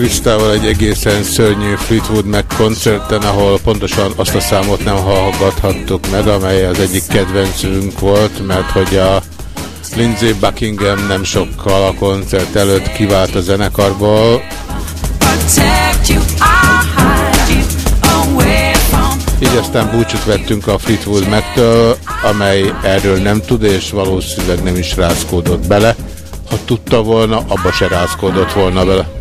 Krisztával egy egészen szörnyű Fleetwood Mac koncerten, ahol pontosan azt a számot nem hallgathattuk meg, amely az egyik kedvencünk volt, mert hogy a Lindsay Buckingham nem sokkal a koncert előtt kivált a zenekarból. Így aztán búcsút vettünk a Fleetwood Mac-től, amely erről nem tud, és valószínűleg nem is rázkódott bele. Ha tudta volna, abba se rázkódott volna bele.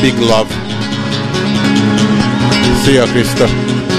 Big Love. Szia Krista!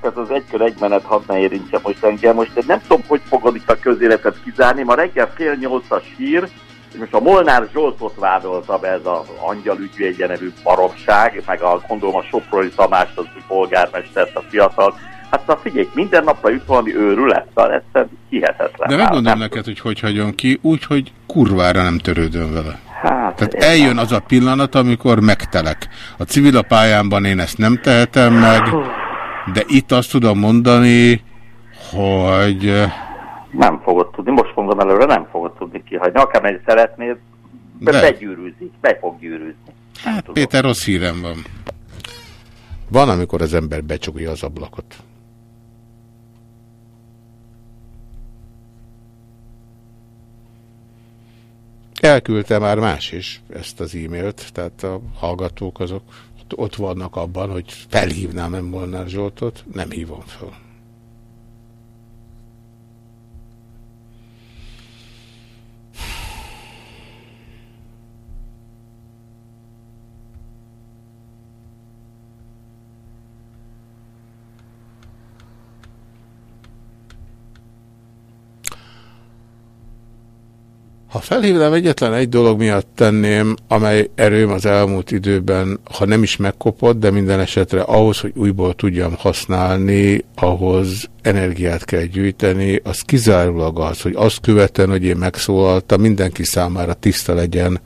Ez az egykör egy menet hadd ne érintse most engem. Most én nem tudom, hogy fogod itt a közéletet kizárni. Ma reggel fél nyolcas hír, és most a Molnár Zsoltot vádolta be ez az angyal ügyvédje nevű baromság, meg a gondolom a Soproni Tamást, az új polgármestert, a fiatal. Hát szóval figyelj, minden napra jut valami őrület, szóval ez hihetetlen. De megmondom neked, hogy hogy hagyom ki, úgy, hogy kurvára nem törődöm vele. Hát, Tehát eljön az a pillanat, amikor megtelek. A civil pályámban én ezt nem tehetem meg, de itt azt tudom mondani, hogy Nem fogod tudni, most mondom előre, nem fogod tudni kihagyni. Akármennyit szeretnéd, be De. begyűrűzik, be fog gyűrűzni. hát Péter rossz hírem van. Van, amikor az ember becsukja az ablakot. Elküldte már más is ezt az e-mailt, tehát a hallgatók azok ott vannak abban, hogy felhívnám nem Molnár Zsoltot, nem hívom fel. Ha felhívnám, egyetlen egy dolog miatt tenném, amely erőm az elmúlt időben, ha nem is megkopott, de minden esetre ahhoz, hogy újból tudjam használni, ahhoz energiát kell gyűjteni, az kizárólag az, hogy azt követően, hogy én megszólaltam, mindenki számára tiszta legyen,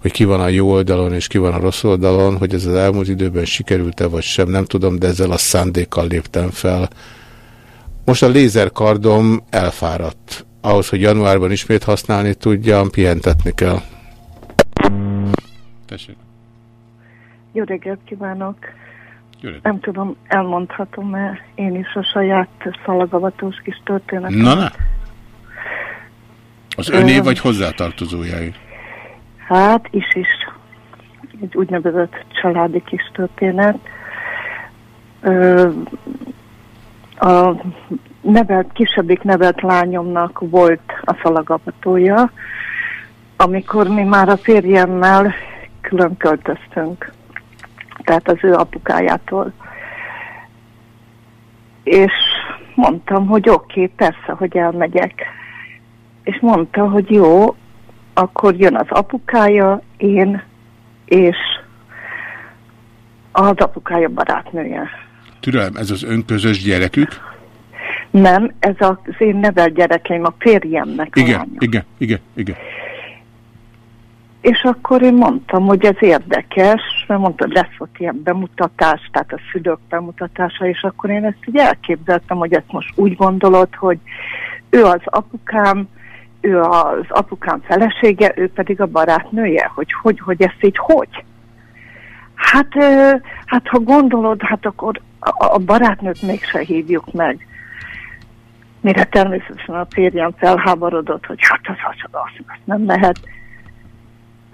hogy ki van a jó oldalon és ki van a rossz oldalon, hogy ez az elmúlt időben sikerült-e vagy sem, nem tudom, de ezzel a szándékkal léptem fel. Most a lézerkardom elfáradt. Ahhoz, hogy januárban ismét használni tudjam, pihentetni kell. Tessék. Jó reggelt kívánok! Jó reggelt. Nem tudom, elmondhatom-e én is a saját szalagavatós kis történetet? Na, na. Az öné vagy hozzátartozójai? Hát, is is. Egy úgynevezett családi kis történet. Ö, a nevelt, kisebbik nevelt lányomnak volt a szalagavatója, amikor mi már a férjemmel külön költöztünk. Tehát az ő apukájától. És mondtam, hogy oké, okay, persze, hogy elmegyek. És mondta, hogy jó, akkor jön az apukája, én, és az apukája barátnője. Türelem, ez az önközös gyerekük? Nem, ez az én nevelt gyerekeim, a férjemnek a Igen, lánya. igen, igen, igen. És akkor én mondtam, hogy ez érdekes, mert mondta, hogy lesz ott ilyen bemutatás, tehát a szülők bemutatása, és akkor én ezt így elképzeltem, hogy ezt most úgy gondolod, hogy ő az apukám, ő az apukám felesége, ő pedig a barátnője, hogy hogy, hogy ezt így hogy? Hát, hát ha gondolod, hát akkor a, a barátnőt mégse hívjuk meg. Mire természetesen a férjem felháborodott, hogy hát az, az, az, az nem lehet.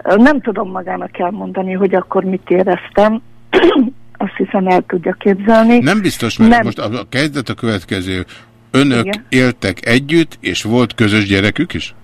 Nem tudom magának elmondani, hogy akkor mit éreztem. Azt hiszem el tudja képzelni. Nem biztos, mert Nem. most a, a kezdet a következő. Önök Igen. éltek együtt, és volt közös gyerekük is?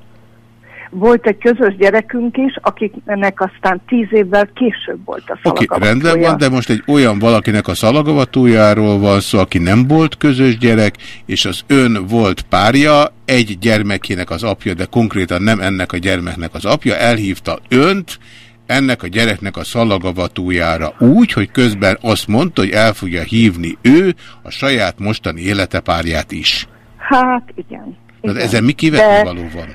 Volt egy közös gyerekünk is, akiknek aztán tíz évvel később volt a Oké, szalagavatója. rendben van, de most egy olyan valakinek a szalagavatójáról van szó, aki nem volt közös gyerek, és az ön volt párja, egy gyermekének az apja, de konkrétan nem ennek a gyermeknek az apja, elhívta önt, ennek a gyereknek a szalagavatójára úgy, hogy közben azt mondta, hogy el fogja hívni ő a saját mostani életepárját is. Hát igen. De igen. ezen mi De- kivetni való van?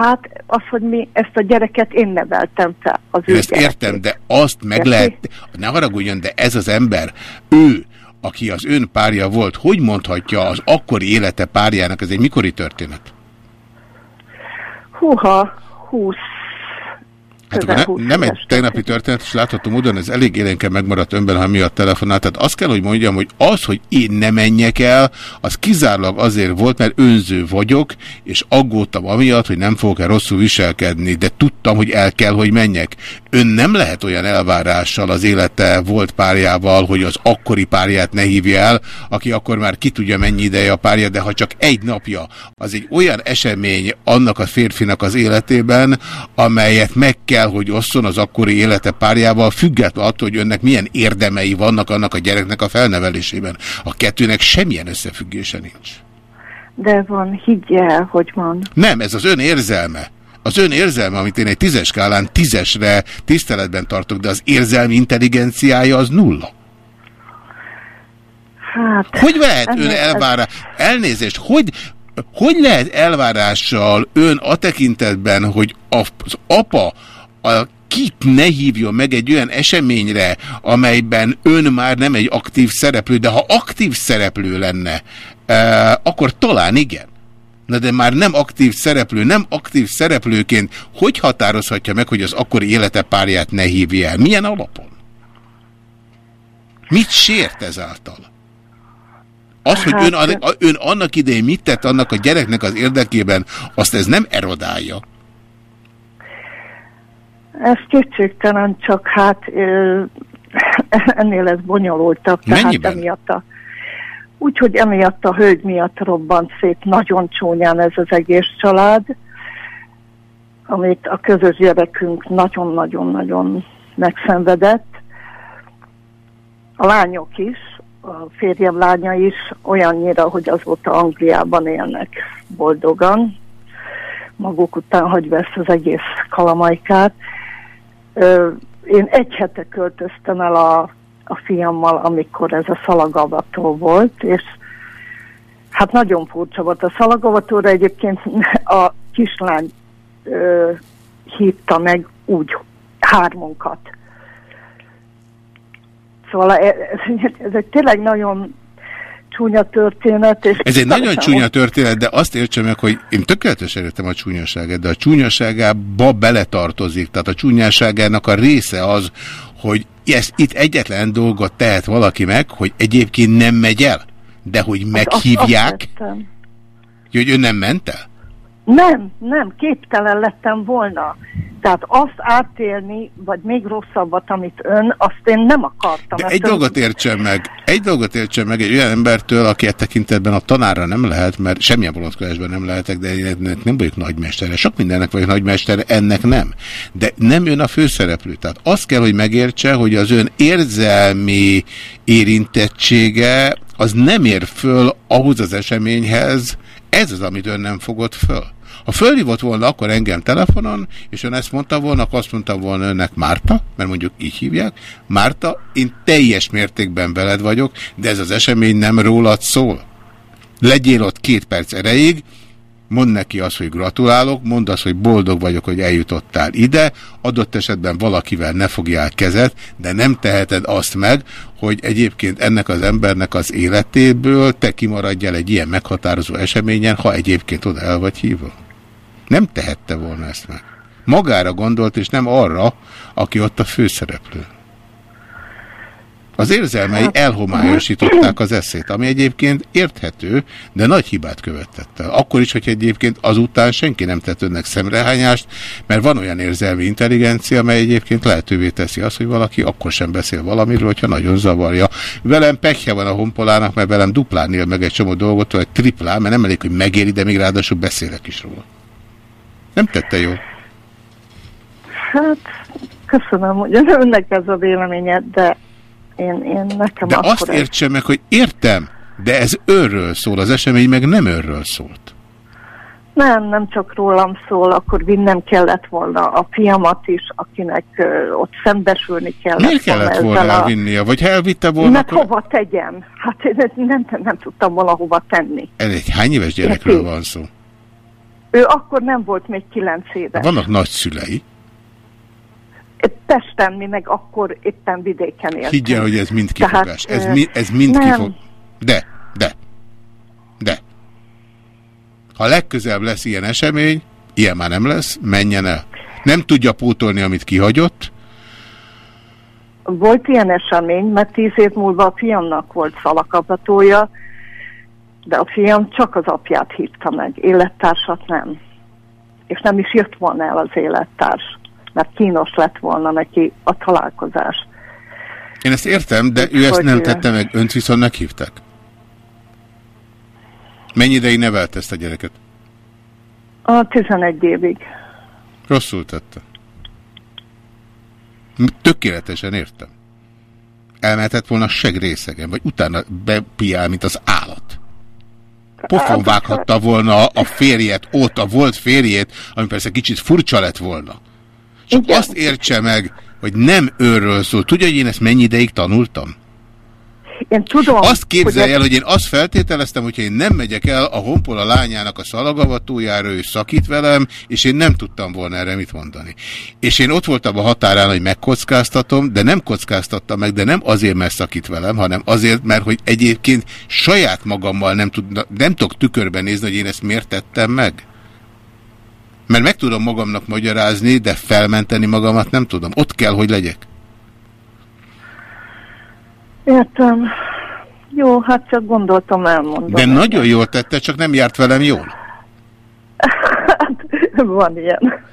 hát az, hogy mi ezt a gyereket én neveltem fel. Az én ezt gyerekét. értem, de azt meg Érti? lehet, ne haragudjon, de ez az ember, ő, aki az ön párja volt, hogy mondhatja az akkori élete párjának, ez egy mikori történet? Húha, 20 ne, nem egy tegnapi történet, és látható módon ez elég élénken megmaradt önben, ha miatt telefonál. Tehát azt kell, hogy mondjam, hogy az, hogy én ne menjek el, az kizárólag azért volt, mert önző vagyok, és aggódtam amiatt, hogy nem fogok-e rosszul viselkedni, de tudtam, hogy el kell, hogy menjek. Ön nem lehet olyan elvárással az élete volt párjával, hogy az akkori párját ne hívja el, aki akkor már ki tudja mennyi ideje a párja, de ha csak egy napja, az egy olyan esemény annak a férfinak az életében, amelyet meg kell, hogy osszon az akkori élete párjával, függetlenül attól, hogy önnek milyen érdemei vannak annak a gyereknek a felnevelésében. A kettőnek semmilyen összefüggése nincs. De van, higgyel, hogy van. Nem, ez az ön érzelme. Az ön érzelme, amit én egy tízes skálán tízesre tiszteletben tartok, de az érzelmi intelligenciája az nulla. Hát... Hogy lehet ön elvárás? Elnézést, hogy, hogy lehet elvárással ön a tekintetben, hogy az apa a kit ne hívjon meg egy olyan eseményre, amelyben ön már nem egy aktív szereplő, de ha aktív szereplő lenne, eh, akkor talán igen. Na de már nem aktív szereplő, nem aktív szereplőként, hogy határozhatja meg, hogy az akkori élete párját ne hívja el? Milyen alapon? Mit sért ezáltal? Az, hogy ön, Hát- ön annak idején mit tett annak a gyereknek az érdekében, azt ez nem erodálja. Ez kétségtelen, csak hát ennél ez bonyolultabb. Tehát Mennyiben? emiatt a, úgyhogy emiatt a hölgy miatt robbant szét nagyon csúnyán ez az egész család, amit a közös gyerekünk nagyon-nagyon-nagyon megszenvedett. A lányok is, a férjem lánya is olyannyira, hogy azóta Angliában élnek boldogan, maguk után hagyva ezt az egész kalamajkát. Én egy hete költöztem el a, a fiammal, amikor ez a szalagavató volt, és hát nagyon furcsa volt. A szalagavatóra egyébként a kislány ö, hívta meg úgy hármunkat. Szóval e- ez, ez egy tényleg nagyon csúnya történet. És Ez egy nagyon csúnya történet, de azt értsem meg, hogy én tökéletesen értem a csúnyaságát, de a csúnyaságába beletartozik. Tehát a csúnyaságának a része az, hogy ezt itt egyetlen dolgot tehet valaki meg, hogy egyébként nem megy el, de hogy meghívják, Azt, azt tettem. hogy ő nem ment el. Nem, nem, képtelen lettem volna. Tehát azt átélni, vagy még rosszabbat, amit ön, azt én nem akartam. De egy ön- dolgot értsen meg, egy dolgot értsen meg egy olyan embertől, aki e tekintetben a tanára nem lehet, mert semmilyen vonatkozásban nem lehetek, de én ennek nem vagyok nagymestere. Sok mindennek vagyok nagymestere, ennek nem. De nem ön a főszereplő. Tehát azt kell, hogy megértse, hogy az ön érzelmi érintettsége az nem ér föl ahhoz az eseményhez, ez az, amit ön nem fogott föl. Ha fölhívott volna akkor engem telefonon, és ön ezt mondta volna, akkor azt mondta volna önnek Márta, mert mondjuk így hívják, Márta, én teljes mértékben veled vagyok, de ez az esemény nem rólad szól. Legyél ott két perc erejéig, mondd neki azt, hogy gratulálok, mondd azt, hogy boldog vagyok, hogy eljutottál ide, adott esetben valakivel ne fogjál kezet, de nem teheted azt meg, hogy egyébként ennek az embernek az életéből te kimaradjál egy ilyen meghatározó eseményen, ha egyébként oda el vagy hívva. Nem tehette volna ezt meg. Magára gondolt, és nem arra, aki ott a főszereplő. Az érzelmei elhomályosították az eszét, ami egyébként érthető, de nagy hibát követett el. Akkor is, hogy egyébként azután senki nem tett önnek szemrehányást, mert van olyan érzelmi intelligencia, amely egyébként lehetővé teszi azt, hogy valaki akkor sem beszél valamiről, hogyha nagyon zavarja. Velem pekje van a honpolának, mert velem duplán él meg egy csomó dolgot, vagy triplán, mert nem elég, hogy megéri, de még ráadásul beszélek is róla. Nem tette jól. Hát, köszönöm, hogy önnek ez a véleményed, de én, én nekem De azt értse meg, hogy értem, de ez őről szól, az esemény meg nem őről szólt. Nem, nem csak rólam szól, akkor vinnem kellett volna a fiamat is, akinek ö, ott szembesülni kellett Miért kellett ezzel volna a... Vagy ha elvitte volna, Mert akkor... hova tegyem? Hát én ezt nem, nem tudtam volna hova tenni. Ez egy hány éves gyerekről van szó? Ő akkor nem volt még kilenc éves. Vannak nagyszülei. Pesten mi meg akkor éppen vidéken éltünk. Higgyel, hogy ez mind Tehát, kifogás. Ez, ö, mi, ez mind nem. kifog... De, de, de. Ha legközelebb lesz ilyen esemény, ilyen már nem lesz, menjen el. Nem tudja pótolni, amit kihagyott, Volt ilyen esemény, mert tíz év múlva a fiamnak volt szalakapatója, de a fiam csak az apját hívta meg, élettársat nem. És nem is jött volna el az élettárs, mert kínos lett volna neki a találkozás. Én ezt értem, de ő ezt nem tette meg. Önt viszont meghívták. Mennyi ideig nevelt ezt a gyereket? A 11 évig. Rosszul tette. Tökéletesen értem. Elmehetett volna segrészegen, vagy utána bepiál, mint az állat. Pofon vághatta volna a férjet ott, a volt férjét, ami persze kicsit furcsa lett volna. Csak Igen. azt értse meg, hogy nem őről szól. Tudja, hogy én ezt mennyi ideig tanultam? Én tudom. Azt képzelj hogy el, hogy én azt feltételeztem, hogyha én nem megyek el a honpola lányának a szalagavatójára, ő szakít velem, és én nem tudtam volna erre mit mondani. És én ott voltam a határán, hogy megkockáztatom, de nem kockáztattam meg, de nem azért, mert szakít velem, hanem azért, mert hogy egyébként saját magammal nem, tudna, nem tudok tükörben nézni, hogy én ezt miért tettem meg. Mert meg tudom magamnak magyarázni, de felmenteni magamat nem tudom. Ott kell, hogy legyek. Értem. Jó, hát csak gondoltam elmondani. De nagyon jól tette, csak nem járt velem jól. Van ilyen.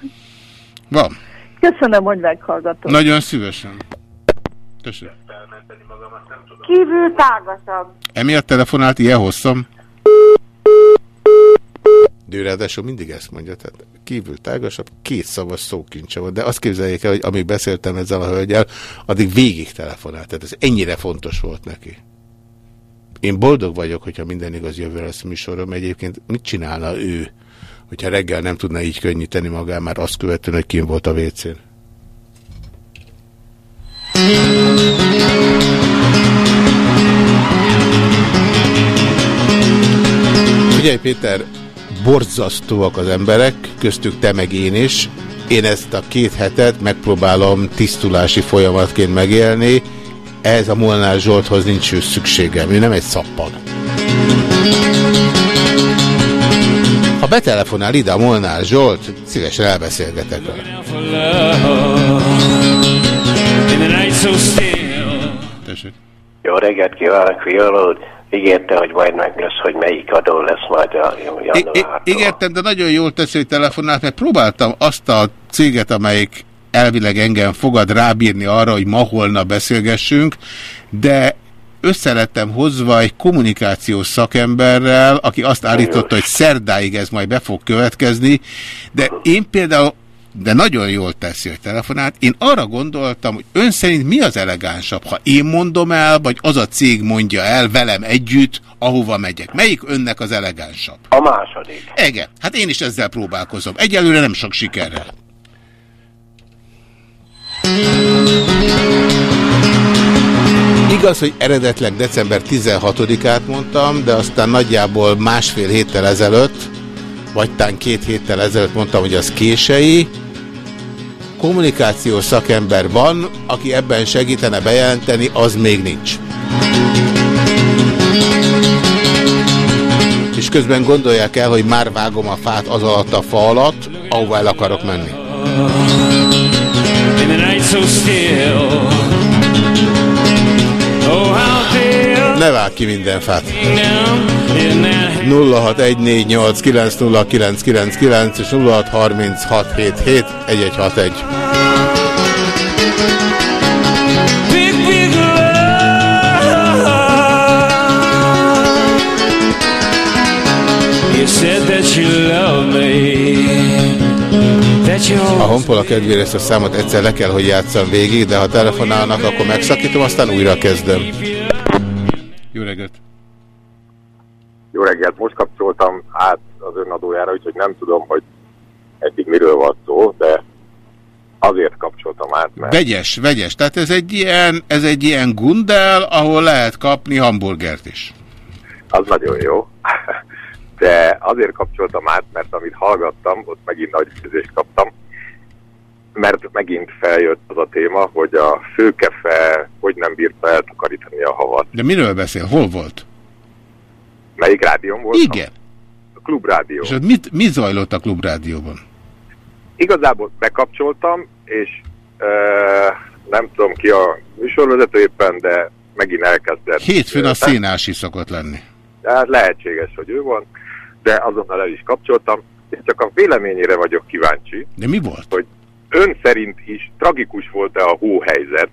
Van. Köszönöm, hogy meghallgatott. Nagyon szívesen. Tessék. Kívül tágasabb. Emiatt telefonált ilyen hosszam? De ő ráadásul mindig ezt mondja, tehát kívül tágasabb, két szavas szókincse volt, de azt képzeljék el, hogy amíg beszéltem ezzel a hölgyel, addig végig telefonált, tehát ez ennyire fontos volt neki. Én boldog vagyok, hogyha minden igaz jövő lesz műsorom, egyébként mit csinálna ő, hogyha reggel nem tudna így könnyíteni magán, már azt követően, hogy kim volt a WC-n. Figyelj Péter, borzasztóak az emberek, köztük te meg én is. Én ezt a két hetet megpróbálom tisztulási folyamatként megélni. Ez a Molnár Zsolthoz nincs szükségem, ő nem egy szappan. Ha betelefonál ide a Molnár Zsolt, szívesen elbeszélgetek vele. Jó reggelt kívánok, Fiala Ígérte, hogy majd meg lesz, hogy melyik adó lesz majd a I- I- ígértem, de nagyon jól teszi, hogy telefonált, mert próbáltam azt a céget, amelyik elvileg engem fogad rábírni arra, hogy ma-holnap beszélgessünk, de összelettem hozva egy kommunikációs szakemberrel, aki azt állította, hogy szerdáig ez majd be fog következni, de én például de nagyon jól teszi, hogy telefonált. Én arra gondoltam, hogy ön szerint mi az elegánsabb, ha én mondom el, vagy az a cég mondja el velem együtt, ahova megyek. Melyik önnek az elegánsabb? A második. Igen, hát én is ezzel próbálkozom. Egyelőre nem sok sikerrel. Igaz, hogy eredetleg december 16-át mondtam, de aztán nagyjából másfél héttel ezelőtt, vagy tán két héttel ezelőtt mondtam, hogy az kései. Kommunikációs szakember van, aki ebben segítene bejelenteni, az még nincs. És közben gondolják el, hogy már vágom a fát az alatt a fa alatt, ahová el akarok menni. Oh, Ne vág ki minden fát. down in that 0614890999 és 0636771161. A honpola kedvére ezt a számot egyszer le kell, hogy játszam végig, de ha telefonálnak, akkor megszakítom, aztán újra kezdem. Jó reggelt! Jó reggelt, most kapcsoltam át az önadójára, úgyhogy nem tudom, hogy eddig miről van szó, de azért kapcsoltam át, mert Vegyes, vegyes. Tehát ez egy ilyen, ez egy ilyen gundel, ahol lehet kapni hamburgert is. az nagyon jó. De azért kapcsoltam át, mert amit hallgattam, ott megint nagy főzést kaptam, mert megint feljött az a téma, hogy a főkefe hogy nem bírta eltakarítani a havat. De miről beszél? Hol volt? Melyik rádión volt? Igen. A klubrádió. És mit, mi zajlott a klubrádióban? Igazából bekapcsoltam, és ö, nem tudom ki a műsorvezető éppen, de megint elkezdett. Hétfőn a szénási szokott lenni. Hát lehetséges, hogy ő van, de azonnal el is kapcsoltam, és csak a véleményére vagyok kíváncsi. De mi volt? Hogy ön szerint is tragikus volt-e a hóhelyzet,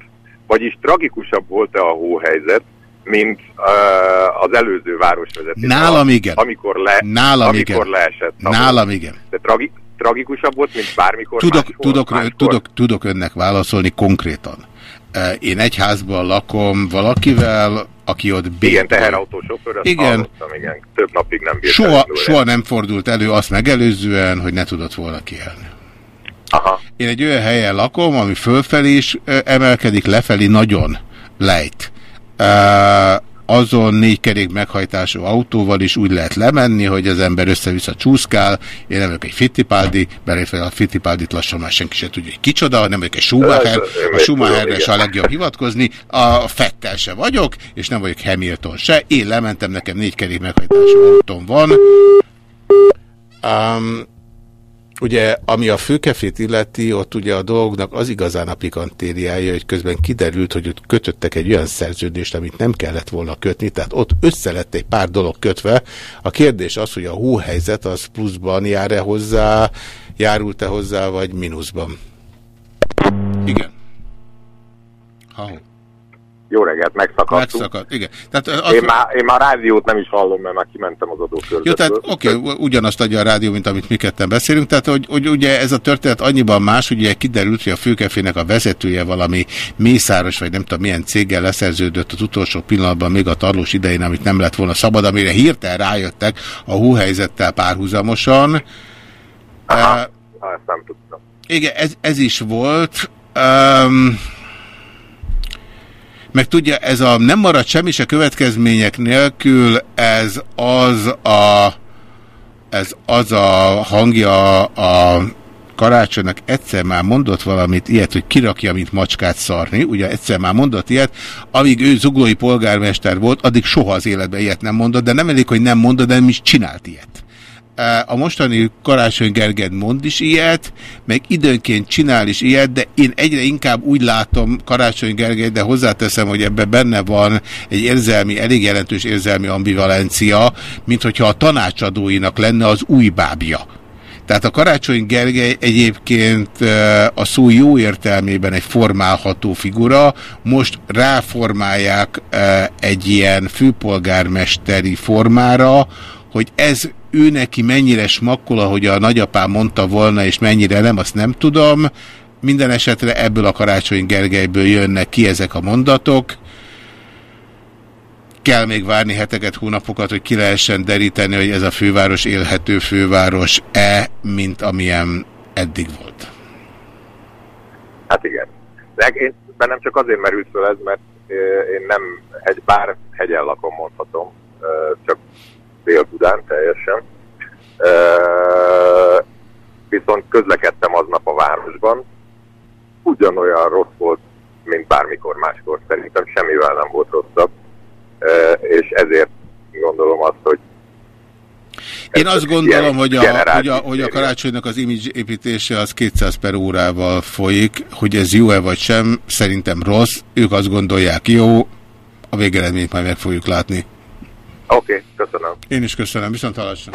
vagyis tragikusabb volt-e a hóhelyzet, mint uh, az előző városvezetés. Nálam igen. Amikor, le, Nálam amikor igen. leesett. hó. Nálam igen. De tragi, tragikusabb volt, mint bármikor Tudok, máskor, tudok, máskor? tudok, tudok önnek válaszolni konkrétan. Eh, Én egy házban lakom valakivel, aki ott békol. Igen, teherautó sofőr, azt Igen. igen. Több napig nem bírt Soha, soha nem fordult elő azt megelőzően, hogy ne tudott volna kielni. Aha. Én egy olyan helyen lakom, ami fölfelé is ö, emelkedik, lefelé nagyon lejt. Uh, azon négy kerék meghajtású autóval is úgy lehet lemenni, hogy az ember össze-vissza csúszkál. Én nem vagyok egy Fittipaldi, belépve a Fittipaldit lassan már senki se tudja, hogy kicsoda, nem vagyok egy Schumacher, én a Schumacherre se a legjobb hivatkozni, a Fettel se vagyok, és nem vagyok Hamilton se. Én lementem, nekem négy kerék meghajtású autóm van. Um, Ugye, ami a főkefét illeti, ott ugye a dolgnak az igazán a pikantériája, hogy közben kiderült, hogy ott kötöttek egy olyan szerződést, amit nem kellett volna kötni, tehát ott össze lett egy pár dolog kötve. A kérdés az, hogy a hóhelyzet az pluszban jár-e hozzá, járult-e hozzá, vagy mínuszban. Igen. Ha, Jó reggelt, megszakadtunk. megszakadt, igen. Tehát az, Én már, én már rádiót nem is hallom, mert már kimentem az Jó, adókörzetből. tehát oké, okay, ugyanazt adja a rádió, mint amit mi ketten beszélünk, tehát hogy, hogy ugye ez a történet annyiban más, hogy ugye kiderült, hogy a főkefének a vezetője valami mészáros, vagy nem tudom milyen céggel leszerződött az utolsó pillanatban, még a tarlós idején, amit nem lett volna szabad, amire hirtelen rájöttek a hóhelyzettel párhuzamosan. Aha, Uh, ezt nem tudtam. igen, ez, ez is volt. Um, meg tudja, ez a nem marad semmi se következmények nélkül, ez az a ez az a hangja a karácsonynak egyszer már mondott valamit ilyet, hogy kirakja, mint macskát szarni, ugye egyszer már mondott ilyet, amíg ő zuglói polgármester volt, addig soha az életben ilyet nem mondott, de nem elég, hogy nem mondott, de nem is csinált ilyet. A mostani Karácsony Gergely mond is ilyet, meg időnként csinál is ilyet, de én egyre inkább úgy látom Karácsony Gergely, de hozzáteszem, hogy ebben benne van egy érzelmi, elég jelentős érzelmi ambivalencia, mint hogyha a tanácsadóinak lenne az új bábja. Tehát a Karácsony Gergely egyébként a szó jó értelmében egy formálható figura, most ráformálják egy ilyen főpolgármesteri formára, hogy ez ő neki mennyire smakkol, ahogy a nagyapám mondta volna, és mennyire nem, azt nem tudom. Minden esetre ebből a Karácsony Gergelyből jönnek ki ezek a mondatok. Kell még várni heteket, hónapokat, hogy ki lehessen deríteni, hogy ez a főváros élhető főváros-e, mint amilyen eddig volt. Hát igen. De én bennem csak azért merült föl ez, mert én nem, hegy, bár hegyen lakom mondhatom, csak Dél-Budán teljesen. Viszont közlekedtem aznap a városban, ugyanolyan rossz volt, mint bármikor máskor. Szerintem semmivel nem volt rosszabb, és ezért gondolom azt, hogy Én azt gondolom, hogy a, hogy, a, hogy a karácsonynak az image építése az 200 per órával folyik, hogy ez jó-e vagy sem, szerintem rossz, ők azt gondolják jó, a végeredményt majd meg fogjuk látni. Oké, okay, köszönöm. Én is köszönöm, viszont hallásra.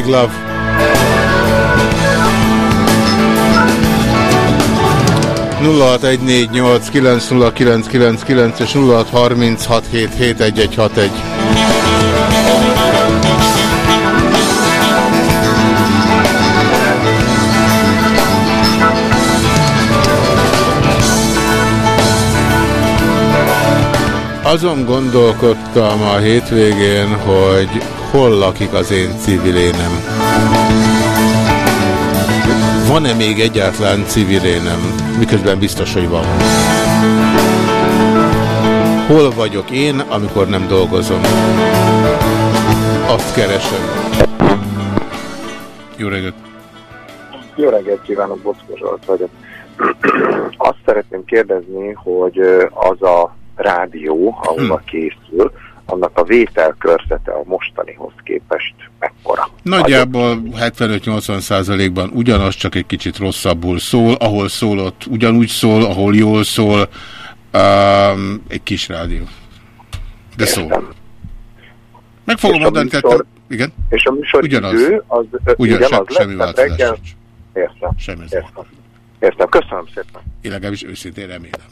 Big love. és egy és 0636771161. Azon gondolkodtam a hétvégén, hogy hol lakik az én civilénem. Van-e még egyáltalán civilénem? Miközben biztos, hogy van. Hol vagyok én, amikor nem dolgozom? Azt keresem. Jó reggelt! Jó reggelt kívánok, Zsolt vagyok. Azt szeretném kérdezni, hogy az a rádió, ahova Hm. készül, annak a vételkörzete a mostanihoz képest mekkora? Nagyjából 75-80 százalékban ugyanaz, csak egy kicsit rosszabbul szól. Ahol szólott, ugyanúgy szól, ahol jól szól. Um, egy kis rádió. De szól. Meg fogom És mondani, műsor- tehát... Igen? És a műsor Ugyanaz. idő, az Ugyan, ugyanaz se, semmi lesz, változás reggel... Értem. Semmi Értem. Értem. Köszönöm szépen. Én legalábbis őszintén remélem.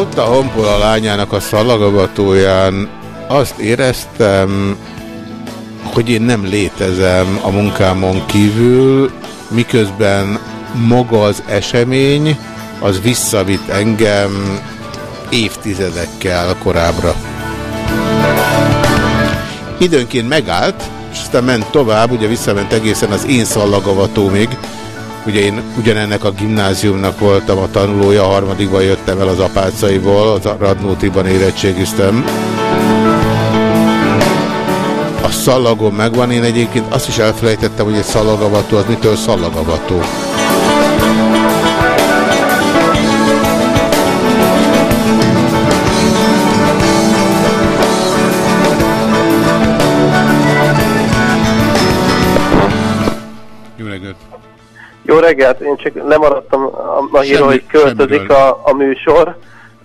Ott a Honpola lányának a szalagavatóján azt éreztem, hogy én nem létezem a munkámon kívül, miközben maga az esemény, az visszavitt engem évtizedekkel korábbra. Időnként megállt, és aztán ment tovább, ugye visszament egészen az én szallagavatómig, Ugye én ugyanennek a gimnáziumnak voltam a tanulója, a harmadikban jöttem el az apácaiból, az Radnótiban érettségiztem. A szallagom megvan, én egyébként azt is elfelejtettem, hogy egy szallagavató az mitől szallagavató. Jó reggelt, én csak lemaradtam a, a hír, hogy költözik a, a műsor.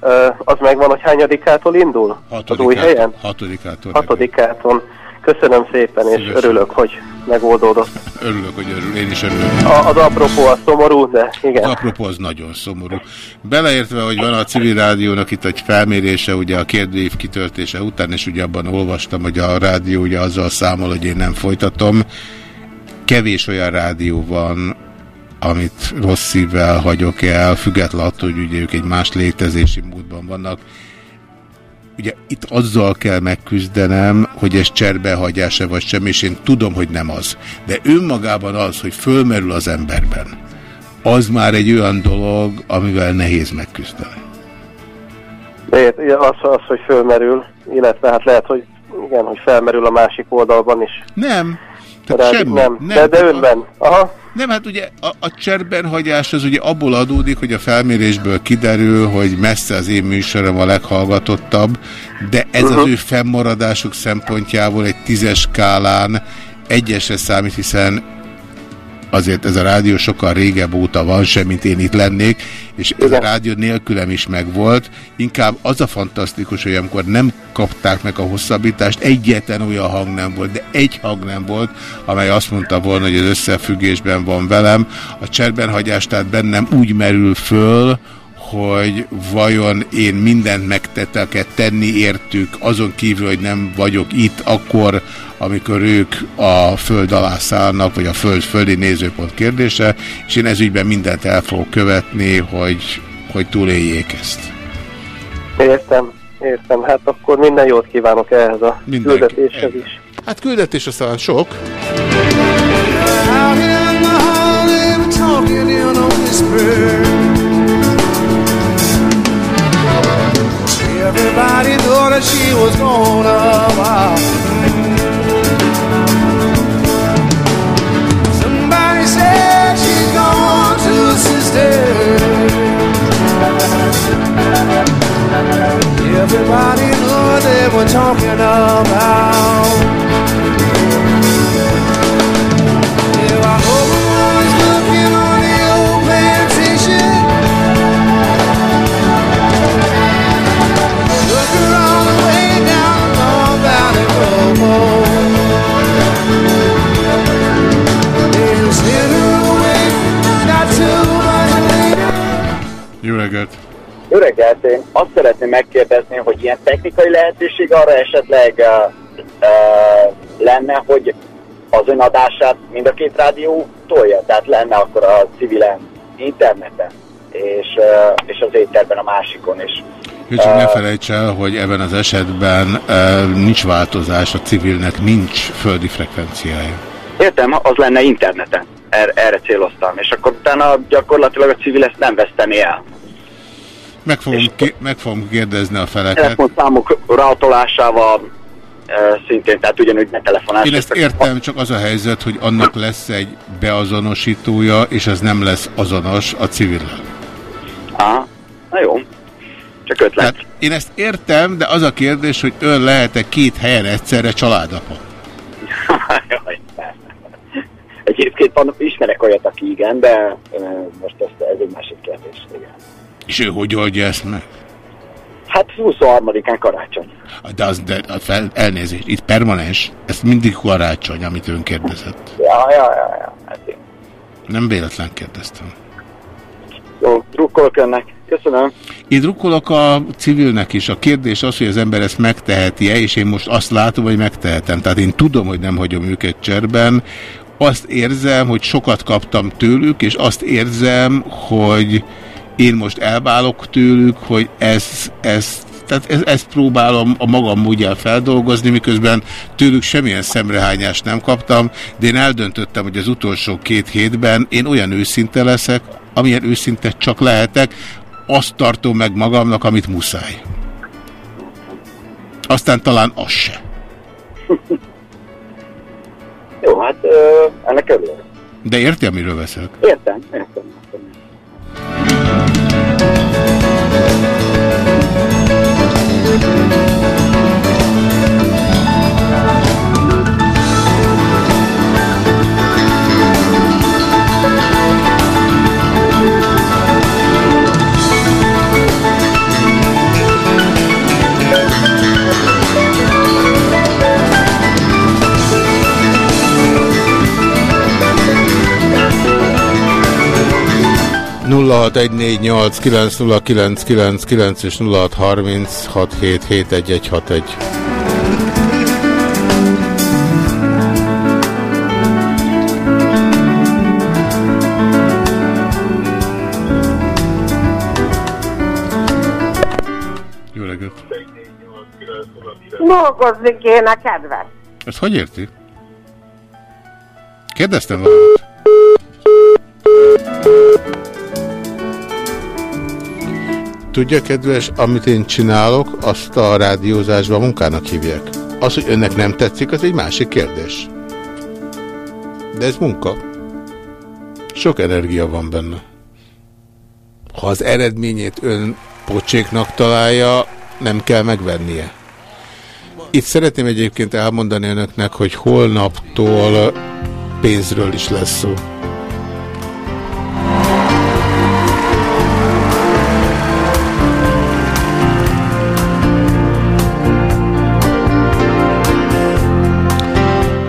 Ö, az megvan, hogy hányadikától indul? Az új helyen? Hatodikától. Hatodikától. Köszönöm szépen, és Szívesen. örülök, hogy megoldódott. Örülök, hogy örül. Én is örülök. A, az apropó a szomorú, de igen. Az apropó az nagyon szomorú. Beleértve, hogy van a civil rádiónak itt egy felmérése, ugye a kérdőív kitöltése után, és ugye abban olvastam, hogy a rádió ugye azzal számol, hogy én nem folytatom. Kevés olyan rádió van, amit rossz szívvel hagyok el, függetlenül attól, hogy ugye ők egy más létezési módban vannak. Ugye itt azzal kell megküzdenem, hogy ez cserbehagyása vagy sem, és én tudom, hogy nem az. De önmagában az, hogy fölmerül az emberben, az már egy olyan dolog, amivel nehéz megküzdeni. De az, az, hogy fölmerül, illetve hát lehet, hogy igen, hogy felmerül a másik oldalban is. Nem. Tehát semmi. Nem. Nem. De, de önben. Aha. Nem, hát ugye a, a cserbenhagyás az ugye abból adódik, hogy a felmérésből kiderül, hogy messze az én műsorom a leghallgatottabb, de ez az ő fennmaradásuk szempontjából egy tízes skálán egyesre számít, hiszen azért ez a rádió sokkal régebb óta van sem, mint én itt lennék, és ez a rádió nélkülem is megvolt. Inkább az a fantasztikus, hogy amikor nem kapták meg a hosszabbítást, egyetlen olyan hang nem volt, de egy hang nem volt, amely azt mondta volna, hogy az összefüggésben van velem. A cserbenhagyás tehát bennem úgy merül föl, hogy vajon én mindent megtettek tenni értük, azon kívül, hogy nem vagyok itt akkor, amikor ők a föld alá szállnak, vagy a föld földi nézőpont kérdése, és én ezügyben mindent el fogok követni, hogy, hogy túléljék ezt. Értem, értem. Hát akkor minden jót kívánok ehhez a Mindenki. küldetéshez is. Hát küldetés aztán sok. Talking in a whisper. Everybody thought that she was gonna wow. Somebody said she's gone to a sister. Everybody knew what they were talking about. Én azt szeretném megkérdezni, hogy ilyen technikai lehetőség arra esetleg uh, uh, lenne, hogy az önadását mind a két rádió tolja, tehát lenne akkor a civilen interneten, és, uh, és az étterben a másikon is. Ő csak ne felejts el, hogy ebben az esetben e, nincs változás, a civilnek nincs földi frekvenciája. Értem, az lenne interneten, er, erre céloztam, és akkor utána gyakorlatilag a civil ezt nem veszteni el. Meg fogom, ki, meg fogom kérdezni a feleket. Telefonszámok rátolásával e, szintén, tehát ugyanúgy ne telefonálás. Én ezt értem, csak az a helyzet, hogy annak lesz egy beazonosítója, és ez nem lesz azonos a civillel. Aha, na jó. Csak ötlet. Tehát én ezt értem, de az a kérdés, hogy ön lehet-e két helyen egyszerre családapa? Jaj. Egyébként ismerek olyat, aki igen, de ö, most ez, ez egy másik kérdés. Igen. És ő hogy oldja ezt meg? Hát 23-án karácsony. De az de, a fel, elnézést, itt permanens, ez mindig karácsony, amit ön kérdezett. Ja, ja, ja, ja. Hát én. Nem véletlen kérdeztem. Jó, drukkolok önnek. Köszönöm. Én drukkolok a civilnek is. A kérdés az, hogy az ember ezt megteheti-e, és én most azt látom, hogy megtehetem. Tehát én tudom, hogy nem hagyom őket cserben. Azt érzem, hogy sokat kaptam tőlük, és azt érzem, hogy én most elválok tőlük, hogy ez, ez tehát ez, ezt próbálom a magam módján feldolgozni, miközben tőlük semmilyen szemrehányást nem kaptam, de én eldöntöttem, hogy az utolsó két hétben én olyan őszinte leszek, amilyen őszinte csak lehetek, azt tartom meg magamnak, amit muszáj. Aztán talán az se. Jó, hát ö, ennek örülök. De érti, amiről beszélek? Értem, értem. Thank you. Kilenc és 0636771161. Jó reggelt! Dolgozni kéne, kedves. Ezt hogy érti? Kérdeztem valamit. Tudja, kedves, amit én csinálok, azt a rádiózásban munkának hívják. Az, hogy önnek nem tetszik, az egy másik kérdés. De ez munka. Sok energia van benne. Ha az eredményét ön pocséknak találja, nem kell megvennie. Itt szeretném egyébként elmondani önöknek, hogy holnaptól pénzről is lesz szó.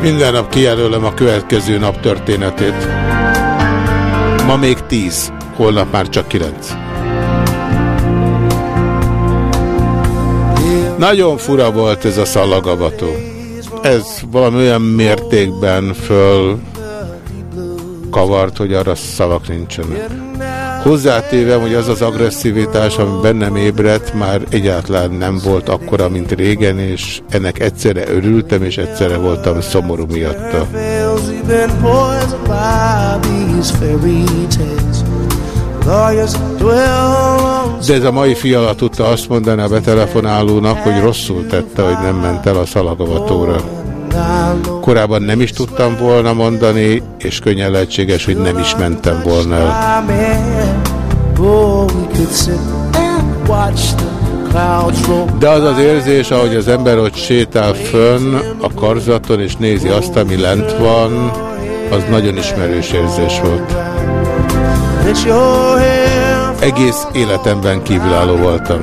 Minden nap kijelölöm a következő nap történetét. Ma még 10, holnap már csak 9. Nagyon fura volt ez a szalagavató. Ez valami olyan mértékben föl kavart, hogy arra szavak nincsenek. Hozzátéve, hogy az az agresszivitás, ami bennem ébredt, már egyáltalán nem volt akkora, mint régen, és ennek egyszerre örültem, és egyszerre voltam szomorú miatta. De ez a mai fiala tudta azt mondani a betelefonálónak, hogy rosszul tette, hogy nem ment el a szalagavatóra. Korábban nem is tudtam volna mondani, és könnyen lehetséges, hogy nem is mentem volna el. De az az érzés, ahogy az ember ott sétál fönn a karzaton, és nézi azt, ami lent van, az nagyon ismerős érzés volt. Egész életemben kívülálló voltam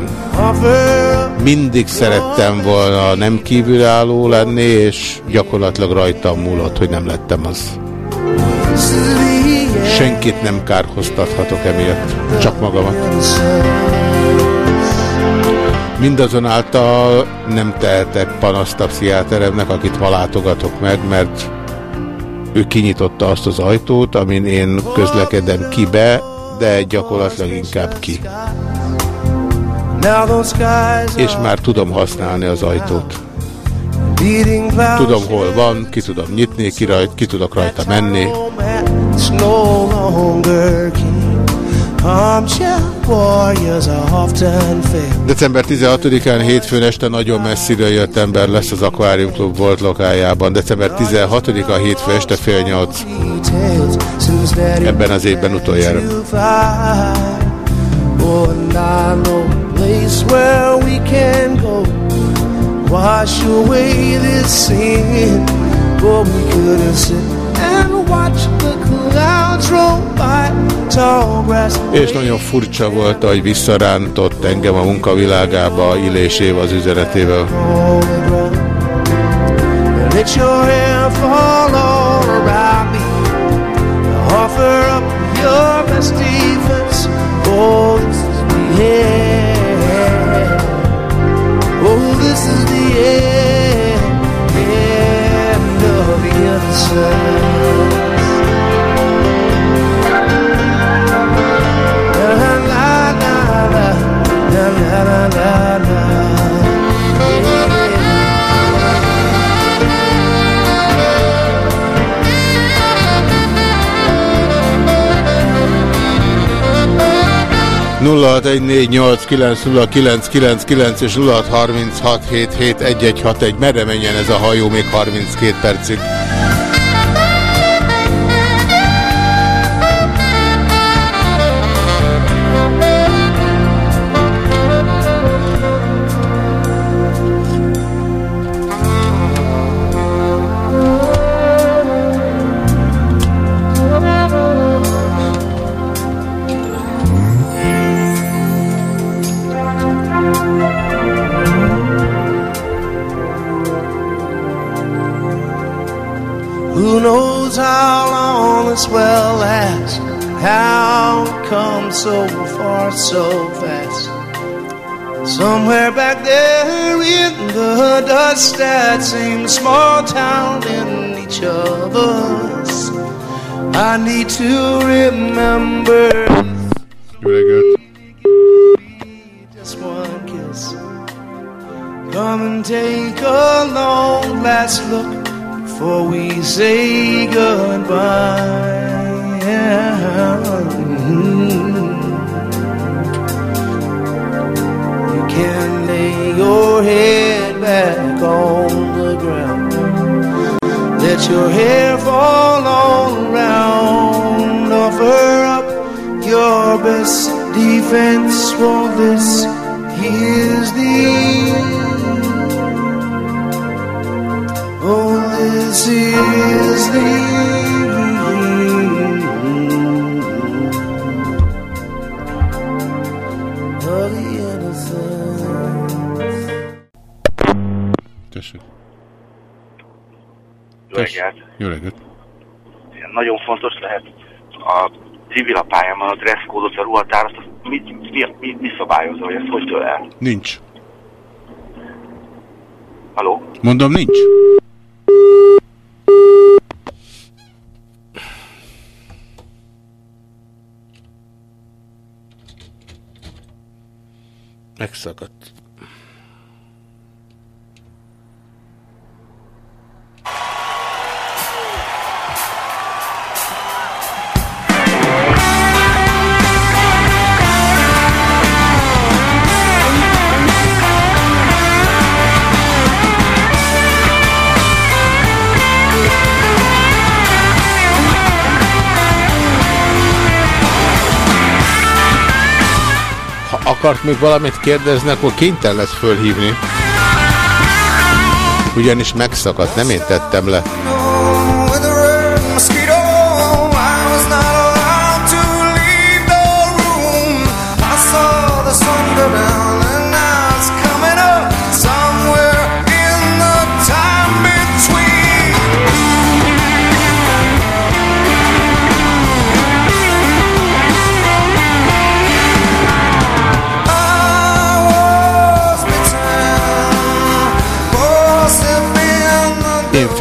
mindig szerettem volna nem kívülálló lenni, és gyakorlatilag rajtam múlott, hogy nem lettem az. Senkit nem kárhoztathatok emiatt, csak magamat. Mindazonáltal nem tehetek panaszt a pszichiáteremnek, akit ma látogatok meg, mert ő kinyitotta azt az ajtót, amin én közlekedem kibe, de gyakorlatilag inkább ki. És már tudom használni az ajtót. Tudom, hol van, ki tudom nyitni, ki, rajt, ki tudok rajta menni. December 16-án hétfőn este nagyon messziről jött ember lesz az Aquarium Club volt lokájában. December 16-a hétfő este fél nyolc. Ebben az évben utoljára place where we can go Wash away this sin. But we couldn't sit and watch the clouds roll by. Tall grass És nagyon furcsa volt, hogy visszarántott engem a munkavilágába Illés Éva az üzenetével. Let your hair fall all around me. Offer up your best defense. Oh, this is me this is the end, end of innocence. La la la la la la la. 0614890999 és 0636771161. Merre menjen ez a hajó még 32 percig? So far so fast? Somewhere back there in the dust, that same small town in each of us. I need to remember fontos lehet a civil a pályában a dresszkódot, a ruhatárat, azt mi, mi, mi, mi szabályozza, hogy ezt hogy el? Nincs. Haló? Mondom, nincs. Megszakadt. Akart még valamit kérdezni, akkor kénytelen lesz fölhívni. Ugyanis megszakadt, nem én tettem le.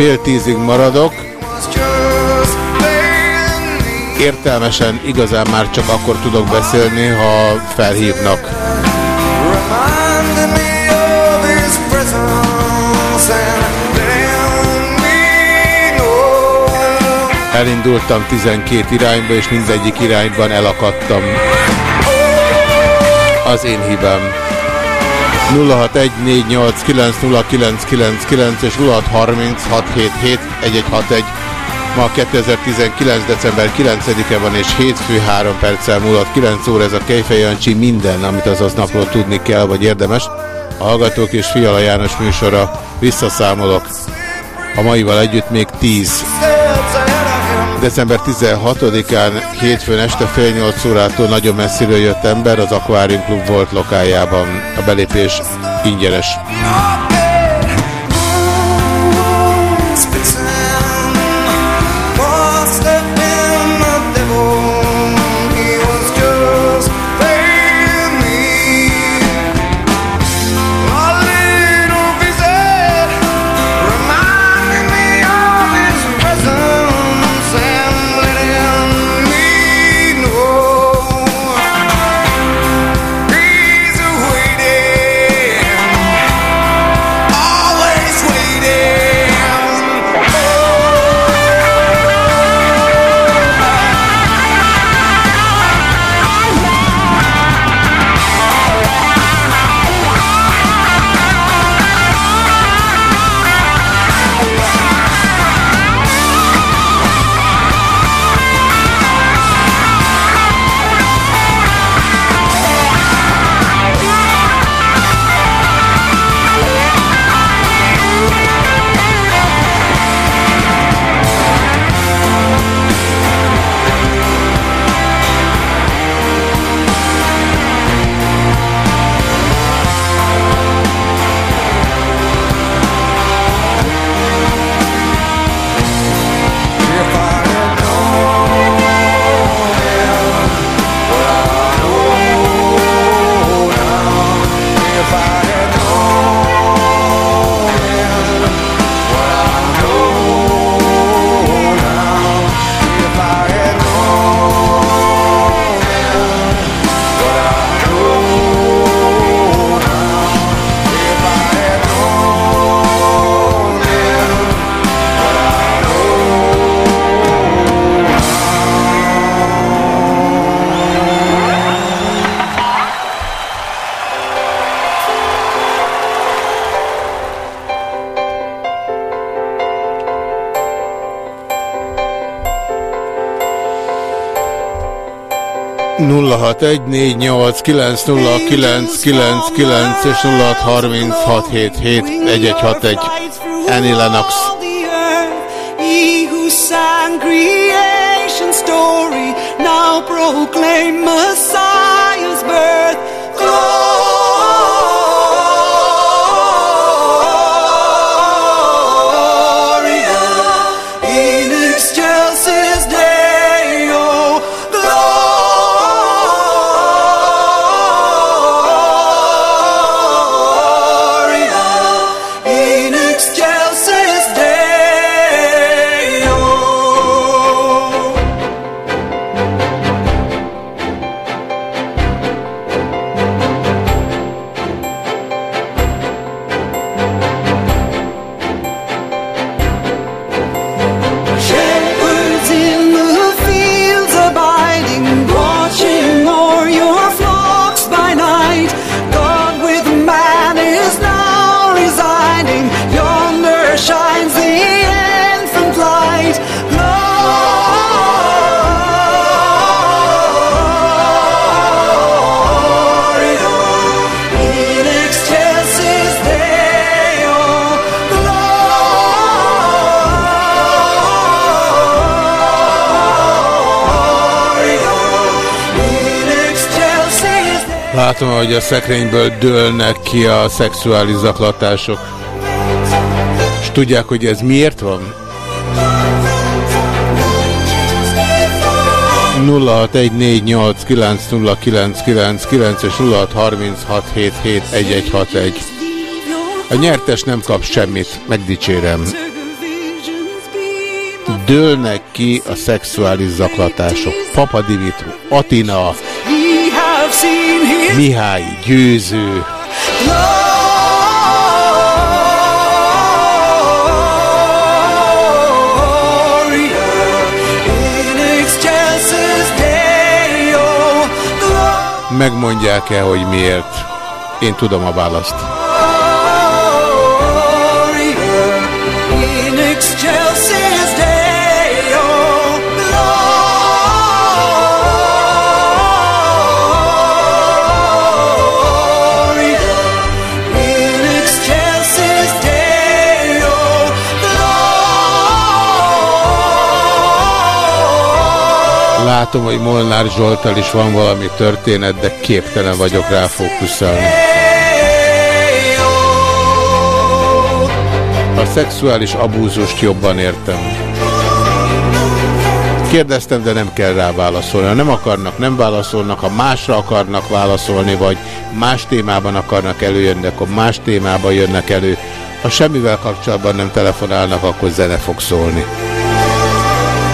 Fél tízig maradok. Értelmesen igazán már csak akkor tudok beszélni, ha felhívnak. Elindultam 12 irányba, és mindegyik irányban elakadtam. Az én hibám. 0614890999 és 0636771161. Ma 2019. december 9-e van, és hétfő 3 perccel múlott 9 óra ez a Kejfej Jancsi minden, amit azaz napról tudni kell, vagy érdemes. A Hallgatók és Fiala János műsora visszaszámolok. A maival együtt még 10. December 16-án hétfőn este fél nyolc órától nagyon messziről jött ember az Aquarium Club volt lokájában. A belépés ingyenes. 0614890999 és 0636771161 Annie Lennox. He who sang creation's story now proclaim Messiah's szekrényből dőlnek ki a szexuális zaklatások. És tudják, hogy ez miért van? 0614890999 és 0636771161. A nyertes nem kap semmit, megdicsérem. Dőlnek ki a szexuális zaklatások. Papa Dimitru, Atina, Mihály, Győző, megmondják-e, hogy miért? Én tudom a választ. Látom, hogy Molnár Zsoltal is van valami történet, de képtelen vagyok rá fókuszálni. A szexuális abúzust jobban értem. Kérdeztem, de nem kell rá válaszolni. Ha nem akarnak, nem válaszolnak. Ha másra akarnak válaszolni, vagy más témában akarnak előjönni, akkor más témában jönnek elő. Ha semmivel kapcsolatban nem telefonálnak, akkor zene fog szólni.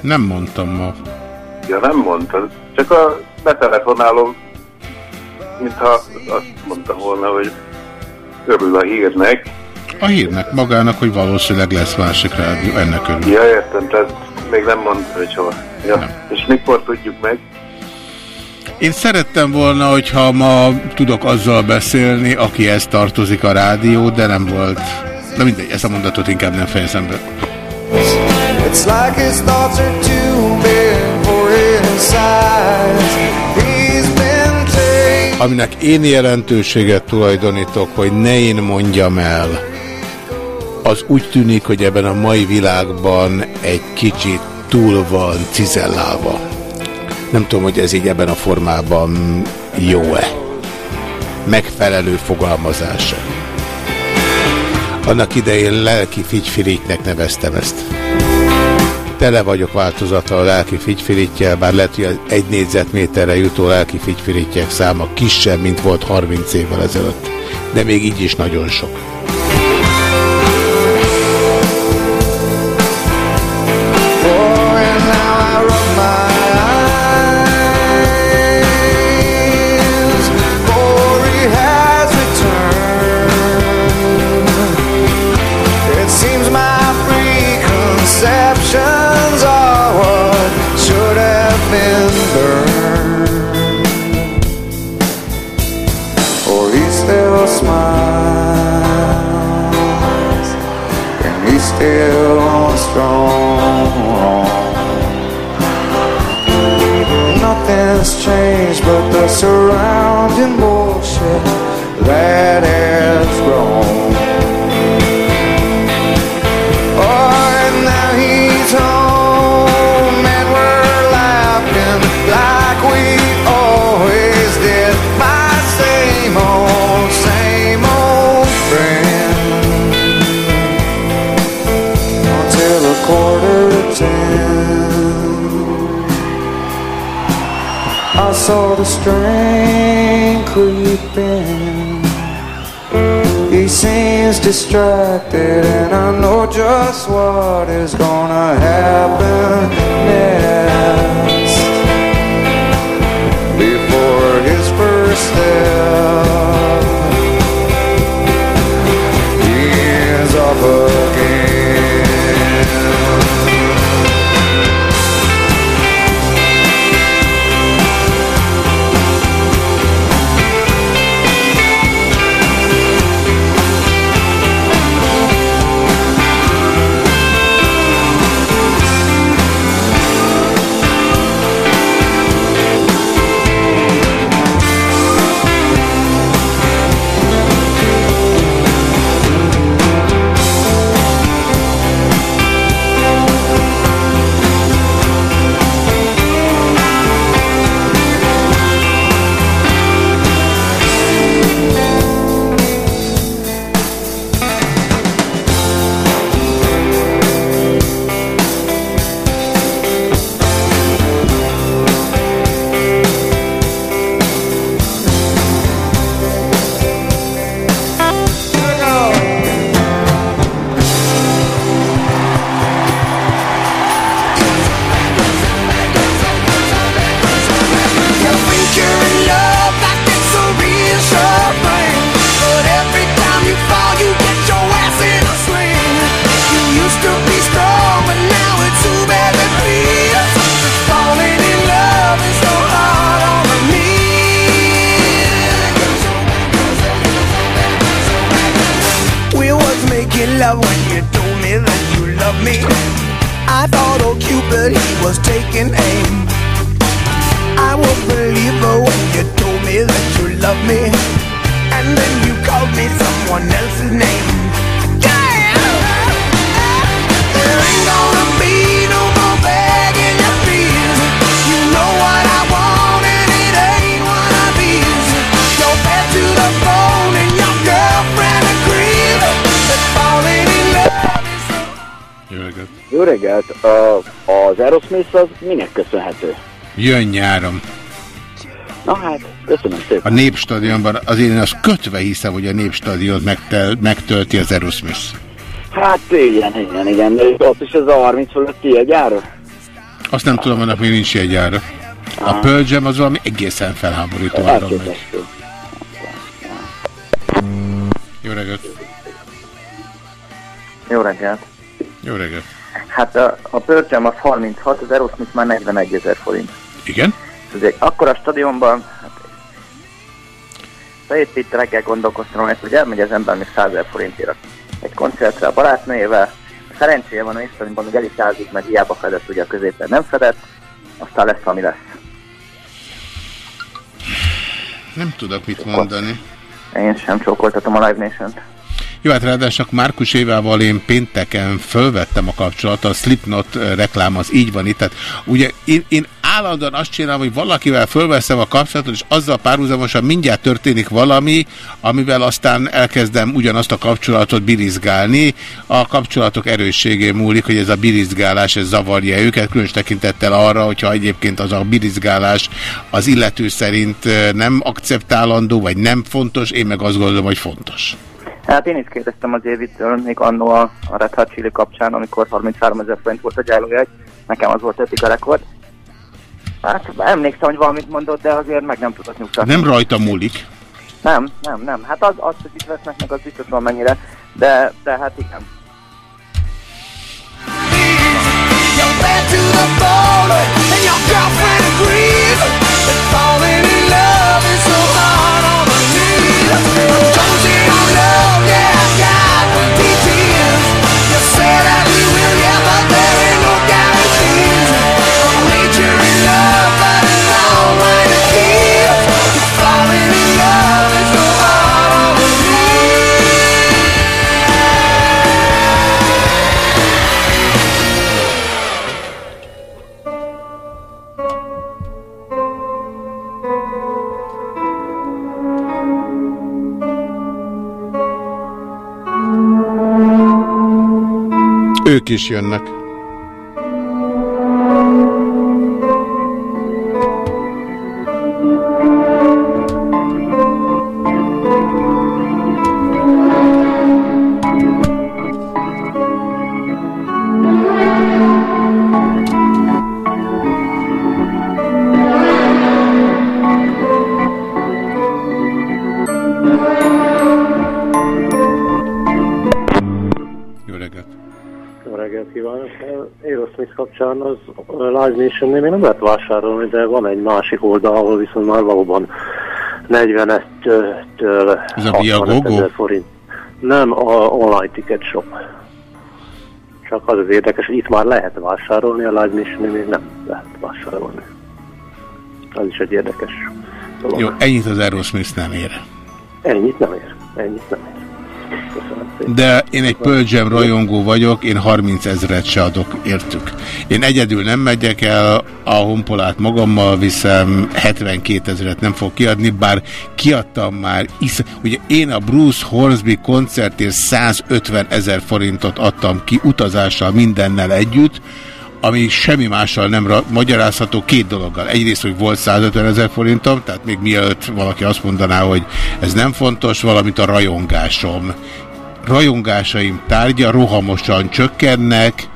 Nem mondtam ma. Ja, nem mondtad. Csak a betelefonáló, mintha azt mondta volna, hogy örül a hírnek. A hírnek magának, hogy valószínűleg lesz másik rádió, ennek örül. Ja, értem, tehát még nem mondta, hogy hol. Ja. És mikor tudjuk meg? Én szerettem volna, hogyha ma tudok azzal beszélni, aki ezt tartozik a rádió, de nem volt. Na mindegy, ezt a mondatot inkább nem fejezem be. It's like his thoughts are too big for his size. Aminek én jelentőséget tulajdonítok, hogy ne én mondjam el, az úgy tűnik, hogy ebben a mai világban egy kicsit túl van cizellálva. Nem tudom, hogy ez így ebben a formában jó-e. Megfelelő fogalmazása. Annak idején lelki figyfirítnek neveztem ezt. Tele vagyok változata a lelki figyfirítjel, bár lehet, hogy egy négyzetméterre jutó lelki figyfirítjek száma kisebb, mint volt 30 évvel ezelőtt. De még így is nagyon sok. Surrounding bullshit that the strain creeping. He seems distracted, and I know just what is gonna happen next. Before his first step, az Aerosmith az minek köszönhető? Jön nyáron. Na hát, köszönöm szépen. A Népstadionban, azért én azt kötve hiszem, hogy a Népstadiont megtel, megtölti az Aerosmith. Hát igen, igen, igen. Ott is ez a 30 fölötti jegyára? Azt nem tudom, annak még nincs jegyára. A Jam az valami egészen felháborító áron megy. Elképesztő. Jó reggelt. Jó reggelt. Jó reggelt. Hát a, a Pearl az 36, az Aerosmith már 41 ezer forint. Igen? Ez egy akkora stadionban, hát felépítelekkel gondolkoztam, mert hogy elmegy az ember még 100 ezer forintért egy koncertre a barátnőjével. Szerencséje van a Isztaniban, hogy elitázik, mert hiába fedett, ugye a középen nem fedett, aztán lesz, ami lesz. Nem tudok mit mondani. Én sem csókoltatom a Live Nation-t. Jó, hát ráadásul Márkus Évával én pénteken fölvettem a kapcsolatot, a Slipknot reklám az így van itt. Tehát ugye én, én állandóan azt csinálom, hogy valakivel fölveszem a kapcsolatot, és azzal párhuzamosan mindjárt történik valami, amivel aztán elkezdem ugyanazt a kapcsolatot birizgálni. A kapcsolatok erősségén múlik, hogy ez a birizgálás ez zavarja őket, különös tekintettel arra, hogyha egyébként az a birizgálás az illető szerint nem akceptálandó, vagy nem fontos, én meg azt gondolom, hogy fontos. Hát én is kérdeztem az Évitől, még annó a, a Red Hot Chili kapcsán, amikor 33 ezer forint volt a gyállójegy, nekem az volt a rekord. Hát emlékszem, hogy valamit mondott, de azért meg nem tudott nyugtatni. Nem rajta múlik. Nem, nem, nem. Hát az, az hogy itt vesznek meg, az biztos van mennyire, de, de hát igen. Falling in love is so hard on the knees. I'm jonesing on love, yeah, Ők is jönnek. Aerosmith kapcsán az Live Nation-nél még nem lehet vásárolni, de van egy másik oldal, ahol viszont már valóban 41-től Ez a Viagogo? ezer forint. Nem, a online ticket shop. Csak az az érdekes, hogy itt már lehet vásárolni, a Live Nation még nem lehet vásárolni. Az is egy érdekes dolog. Jó, ennyit az Aerosmith nem ér. Ennyit nem ér. Ennyit nem ér. De én egy Jam rajongó vagyok, én 30 ezeret se adok értük. Én egyedül nem megyek el, a honpolát magammal viszem, 72 ezeret nem fog kiadni, bár kiadtam már, isz... ugye én a Bruce Hornsby koncertért 150 ezer forintot adtam ki utazással mindennel együtt, ami semmi mással nem magyarázható két dologgal. Egyrészt, hogy volt 150 ezer forintom, tehát még mielőtt valaki azt mondaná, hogy ez nem fontos, valamint a rajongásom. Rajongásaim tárgya rohamosan csökkennek,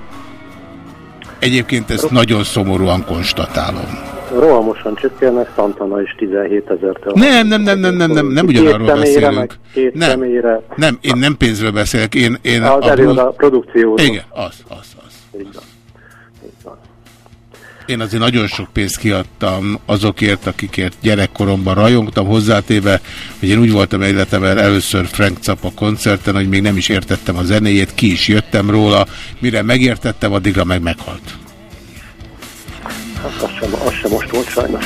egyébként ezt nagyon szomorúan konstatálom. Rohamosan csökkennek, Santana is 17 ezertől. Nem, nem, nem, nem, nem, nem, nem ugyanarról beszélünk. meg Két Nem. személyre. Nem, én nem pénzről beszélek, én, én Az előadó, a produkcióról. Igen, az, az, az. Én azért nagyon sok pénzt kiadtam azokért, akikért gyerekkoromban rajongtam, hozzátéve, hogy én úgy voltam életemben először Frank Zappa koncerten, hogy még nem is értettem a zenéjét, ki is jöttem róla, mire megértettem, addigra meg meghalt. Hát az sem, az sem most volt sajnos.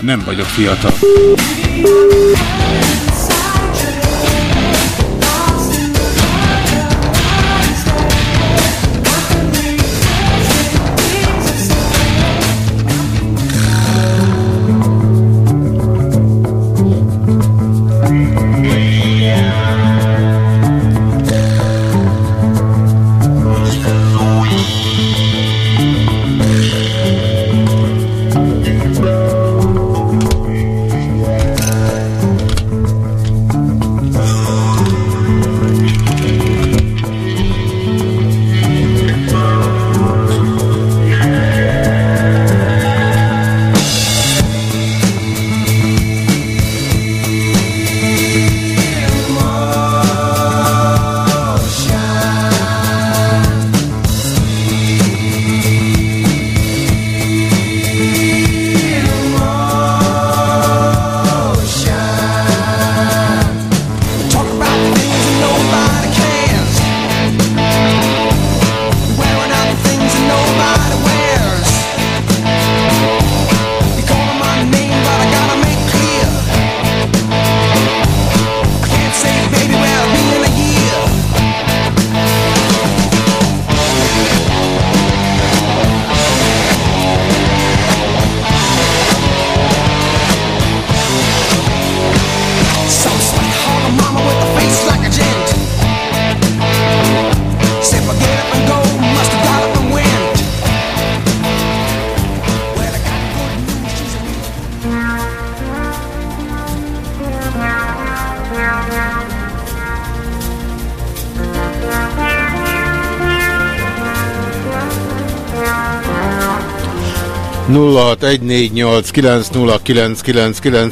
Nem vagyok fiatal.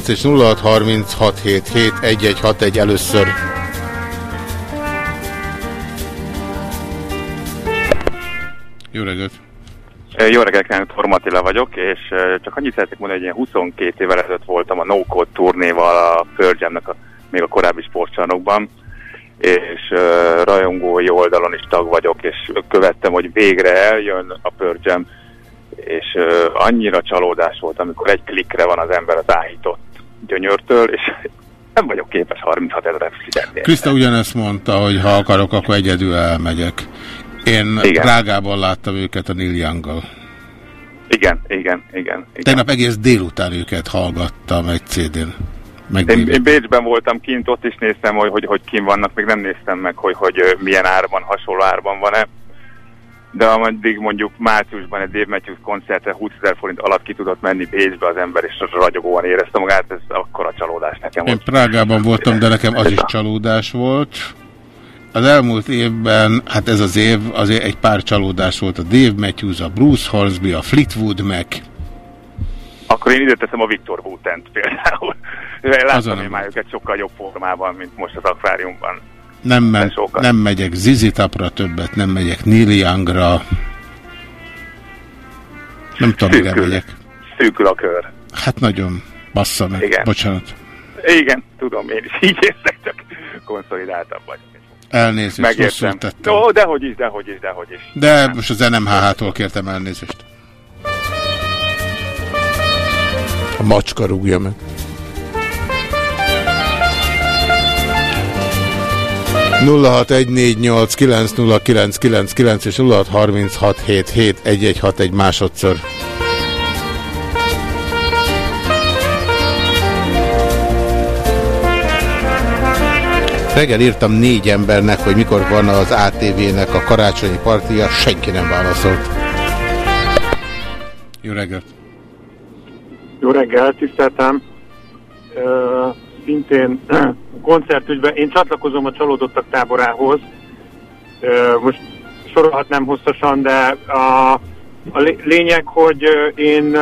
És 0636771161 először. Jó reggelt! Jó reggelt, Torma Attila vagyok, és csak annyit szeretnék mondani, hogy ilyen 22 évvel ezelőtt voltam a No Code turnéval a a, még a korábbi sportcsarnokban, és uh, rajongói oldalon is tag vagyok, és követtem, hogy végre eljön a annyira csalódás volt, amikor egy klikre van az ember az áhított gyönyörtől, és nem vagyok képes 36 ezeret fizetni. Krista ugyanezt mondta, hogy ha akarok, akkor egyedül elmegyek. Én Igen. Prágában láttam őket a Neil Young-gal. Igen, igen, igen. igen. Tegnap egész délután őket hallgattam egy CD-n. Én, én Bécsben voltam kint, ott is néztem, hogy, hogy, hogy kim vannak, még nem néztem meg, hogy, hogy milyen árban, hasonló árban van-e. De ameddig mondjuk márciusban egy Dave Matthews koncertre 20 ezer forint alatt ki tudott menni Bécsbe az ember, és ragyogóan érezte magát, ez akkora csalódás nekem Én. Prágában voltam, de nekem az is csalódás volt. Az elmúlt évben, hát ez az év, azért egy pár csalódás volt. A Dave Matthews, a Bruce Hornsby, a Fleetwood Mac. Akkor én ide teszem a Viktor Butent például. Láttam én már őket sokkal jobb formában, mint most az akváriumban. Nem, men, nem megyek Zizitapra többet, nem megyek Neil Youngra. Nem tudom, mire megyek. Szűkül a kör. Hát nagyon. Bassza meg. Igen. Bocsánat. Igen, tudom, én is így érzek, csak konszolidáltabb vagyok. Elnézést, rosszul Megértem. tettem. Ó, dehogy is, dehogy is, dehogy is. De most az NMHH-tól kértem elnézést. A macska rúgja meg. 0614890999 és 0636771161 másodszor. Reggel írtam négy embernek, hogy mikor van az ATV-nek a karácsonyi partija senki nem válaszolt. Jó reggelt! Jó reggelt, tiszteltem! Szintén koncertügyben, én csatlakozom a csalódottak táborához. Most sorolhatnám hosszasan, de a, a lé- lényeg, hogy én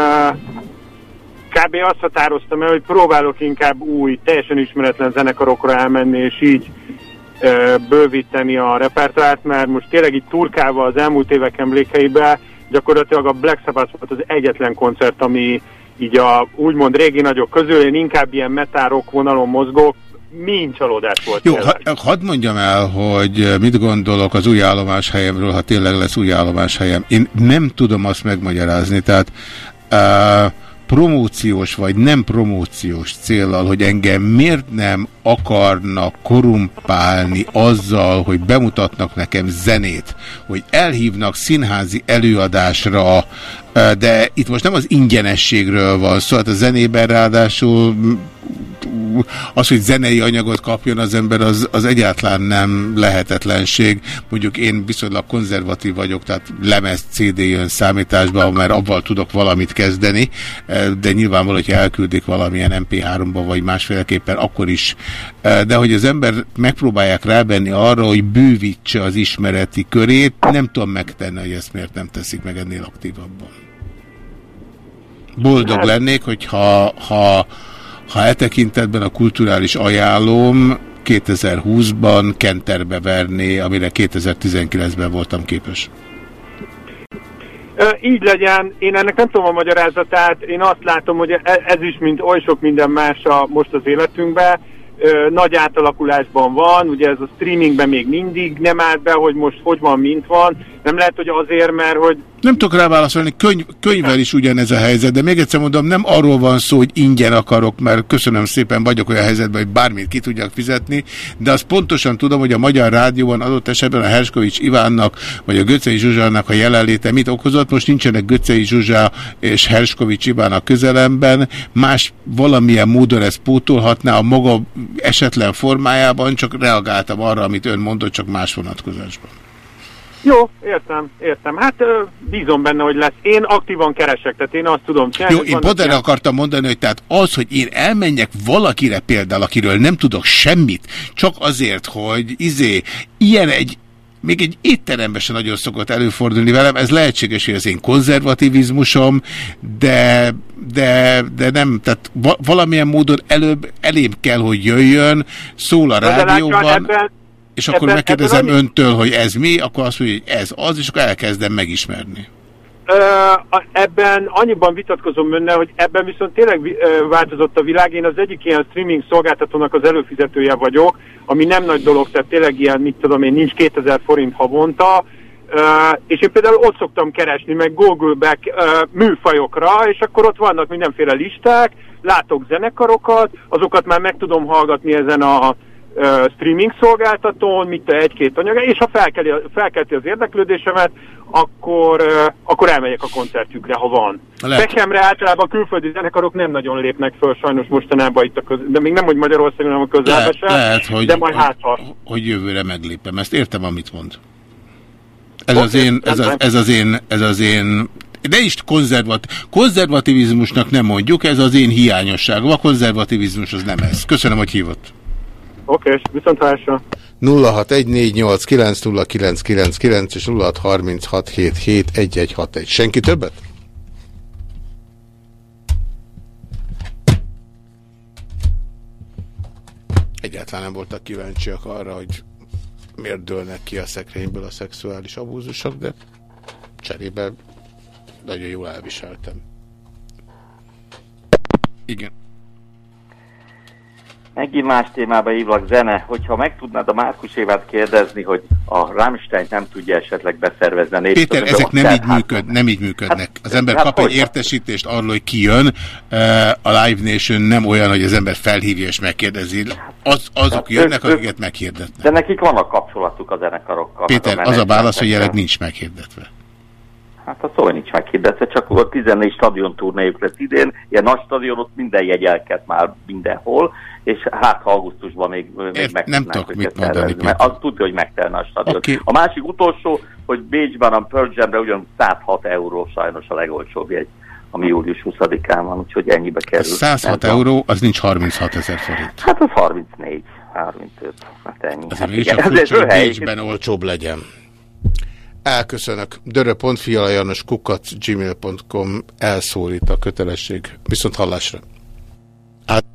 kb. azt határoztam el, hogy próbálok inkább új, teljesen ismeretlen zenekarokra elmenni, és így bővíteni a repertoárt, mert most tényleg így turkálva az elmúlt évek emlékeibe, gyakorlatilag a Black Sabbath volt az egyetlen koncert, ami így a úgymond régi nagyok közül, én inkább ilyen metal rock vonalon mozgok, mind csalódás volt. Jó, ha, hadd mondjam el, hogy mit gondolok az új állomáshelyemről, ha tényleg lesz új állomáshelyem. Én nem tudom azt megmagyarázni, tehát uh, promóciós vagy nem promóciós célral, hogy engem miért nem akarnak korumpálni azzal, hogy bemutatnak nekem zenét, hogy elhívnak színházi előadásra, de itt most nem az ingyenességről van szó, hát a zenében ráadásul az, hogy zenei anyagot kapjon az ember, az, az egyáltalán nem lehetetlenség. Mondjuk én viszonylag konzervatív vagyok, tehát lemez CD jön számításba, mert abban tudok valamit kezdeni, de nyilvánvaló, hogyha elküldik valamilyen MP3-ba, vagy másféleképpen, akkor is. De hogy az ember megpróbálják rábenni arra, hogy bővítse az ismereti körét, nem tudom megtenni, hogy ezt miért nem teszik meg ennél aktívabban. Boldog lennék, hogyha ha, ha e tekintetben a kulturális ajánlóm 2020-ban kenterbe verné, amire 2019-ben voltam képes. Így legyen, én ennek nem tudom a magyarázatát, én azt látom, hogy e- ez is, mint oly sok minden más a, most az életünkben, nagy átalakulásban van, ugye ez a streamingben még mindig nem állt be, hogy most hogy van, mint van, nem lehet, hogy azért, mert hogy Nem tudok rá válaszolni, könyv, könyvvel is ugyanez a helyzet, de még egyszer mondom, nem arról van szó, hogy ingyen akarok, mert köszönöm szépen, vagyok olyan helyzetben, hogy bármit ki tudjak fizetni, de azt pontosan tudom, hogy a Magyar Rádióban adott esetben a Herskovics Ivánnak, vagy a Göcei Zsuzsának a jelenléte mit okozott. Most nincsenek Göcei Zsuzsá és Herskovics Iván a közelemben, más valamilyen módon ezt pótolhatná a maga esetlen formájában, csak reagáltam arra, amit ön mondott, csak más vonatkozásban. Jó, értem, értem. Hát bízom benne, hogy lesz. Én aktívan keresek, tehát én azt tudom csinálni. Jó, én pont erre akartam mondani, hogy tehát az, hogy én elmenjek valakire például, akiről nem tudok semmit, csak azért, hogy izé, ilyen egy még egy étteremben sem nagyon szokott előfordulni velem, ez lehetséges, hogy az én konzervativizmusom, de, de, de nem, tehát va valamilyen módon előbb elém kell, hogy jöjjön, szól a de rádióban, ebben- és akkor ebben- megkérdezem ebben öntől, hogy ez mi, akkor azt mondja, hogy ez az, és akkor elkezdem megismerni. Ebben annyiban vitatkozom önnel, hogy ebben viszont tényleg változott a világ. Én az egyik ilyen streaming szolgáltatónak az előfizetője vagyok, ami nem nagy dolog, tehát tényleg ilyen, mit tudom én, nincs 2000 forint havonta, Ö, és én például ott szoktam keresni, meg Google-be ö, műfajokra, és akkor ott vannak mindenféle listák, látok zenekarokat, azokat már meg tudom hallgatni ezen a ö, streaming szolgáltatón, mit te egy-két anyag, és ha felkeli, felkelti az érdeklődésemet, akkor, ö, akkor elmegyek a koncertjükre, ha van. Bekemre általában a külföldi zenekarok nem nagyon lépnek föl sajnos mostanában itt a köz... de még nem, hogy Magyarországon, hanem a közelbe sem, lehet hogy, de majd hát ha. hogy jövőre meglépem. Ezt értem, amit mond. Ez az én, ez az, ez az én, ez az én de is konzervat, konzervativizmusnak nem mondjuk, ez az én hiányosságom. A konzervativizmus az nem ez. Köszönöm, hogy hívott. Oké, okay, viszont hallásra. 0614890999 és 0636771161. Senki többet? Egyáltalán nem voltak kíváncsiak arra, hogy miért dőlnek ki a szekrényből a szexuális abúzusok, de cserébe nagyon jól elviseltem. Igen. Megint más témába hívlak zene, hogyha meg tudnád a Márkus Évát kérdezni, hogy a Rammstein nem tudja esetleg beszervezni a Péter, ezek nem így, működ, nem így működnek. Az ember hát kap egy hogy? értesítést arról, hogy ki jön. Eh, A Live Nation nem olyan, hogy az ember felhívja és megkérdezi. Az, azok Hát jönnek, ők- akiket meghirdetnek. De nekik vannak kapcsolatuk a zenekarokkal. Péter, a az a válasz, hogy jelenleg nincs meghirdetve. Hát a szó hogy nincs meghirdetve, csak a 14 stadion turnéjuk lesz idén, ilyen nagy stadion, ott minden jegyelket már mindenhol, és hát ha augusztusban még, még meg nem tudok mit mondani, mert az tudja, hogy megtelne a stadion. Oké. A másik utolsó, hogy Bécsben a Pearl Jamre ugyan 106 euró sajnos a legolcsóbb jegy, ami július 20-án van, úgyhogy ennyibe A kerül. 106 Nem euró, az nincs 36 ezer forint. Hát az 34, 35, hát ennyi. Azért Hát mégis a furcsa, hogy. Bécsben olcsóbb legyen. Elköszönök. Dörö.fi alajanos kukat gmail.com elszólít a kötelesség. Viszont hallásra. Át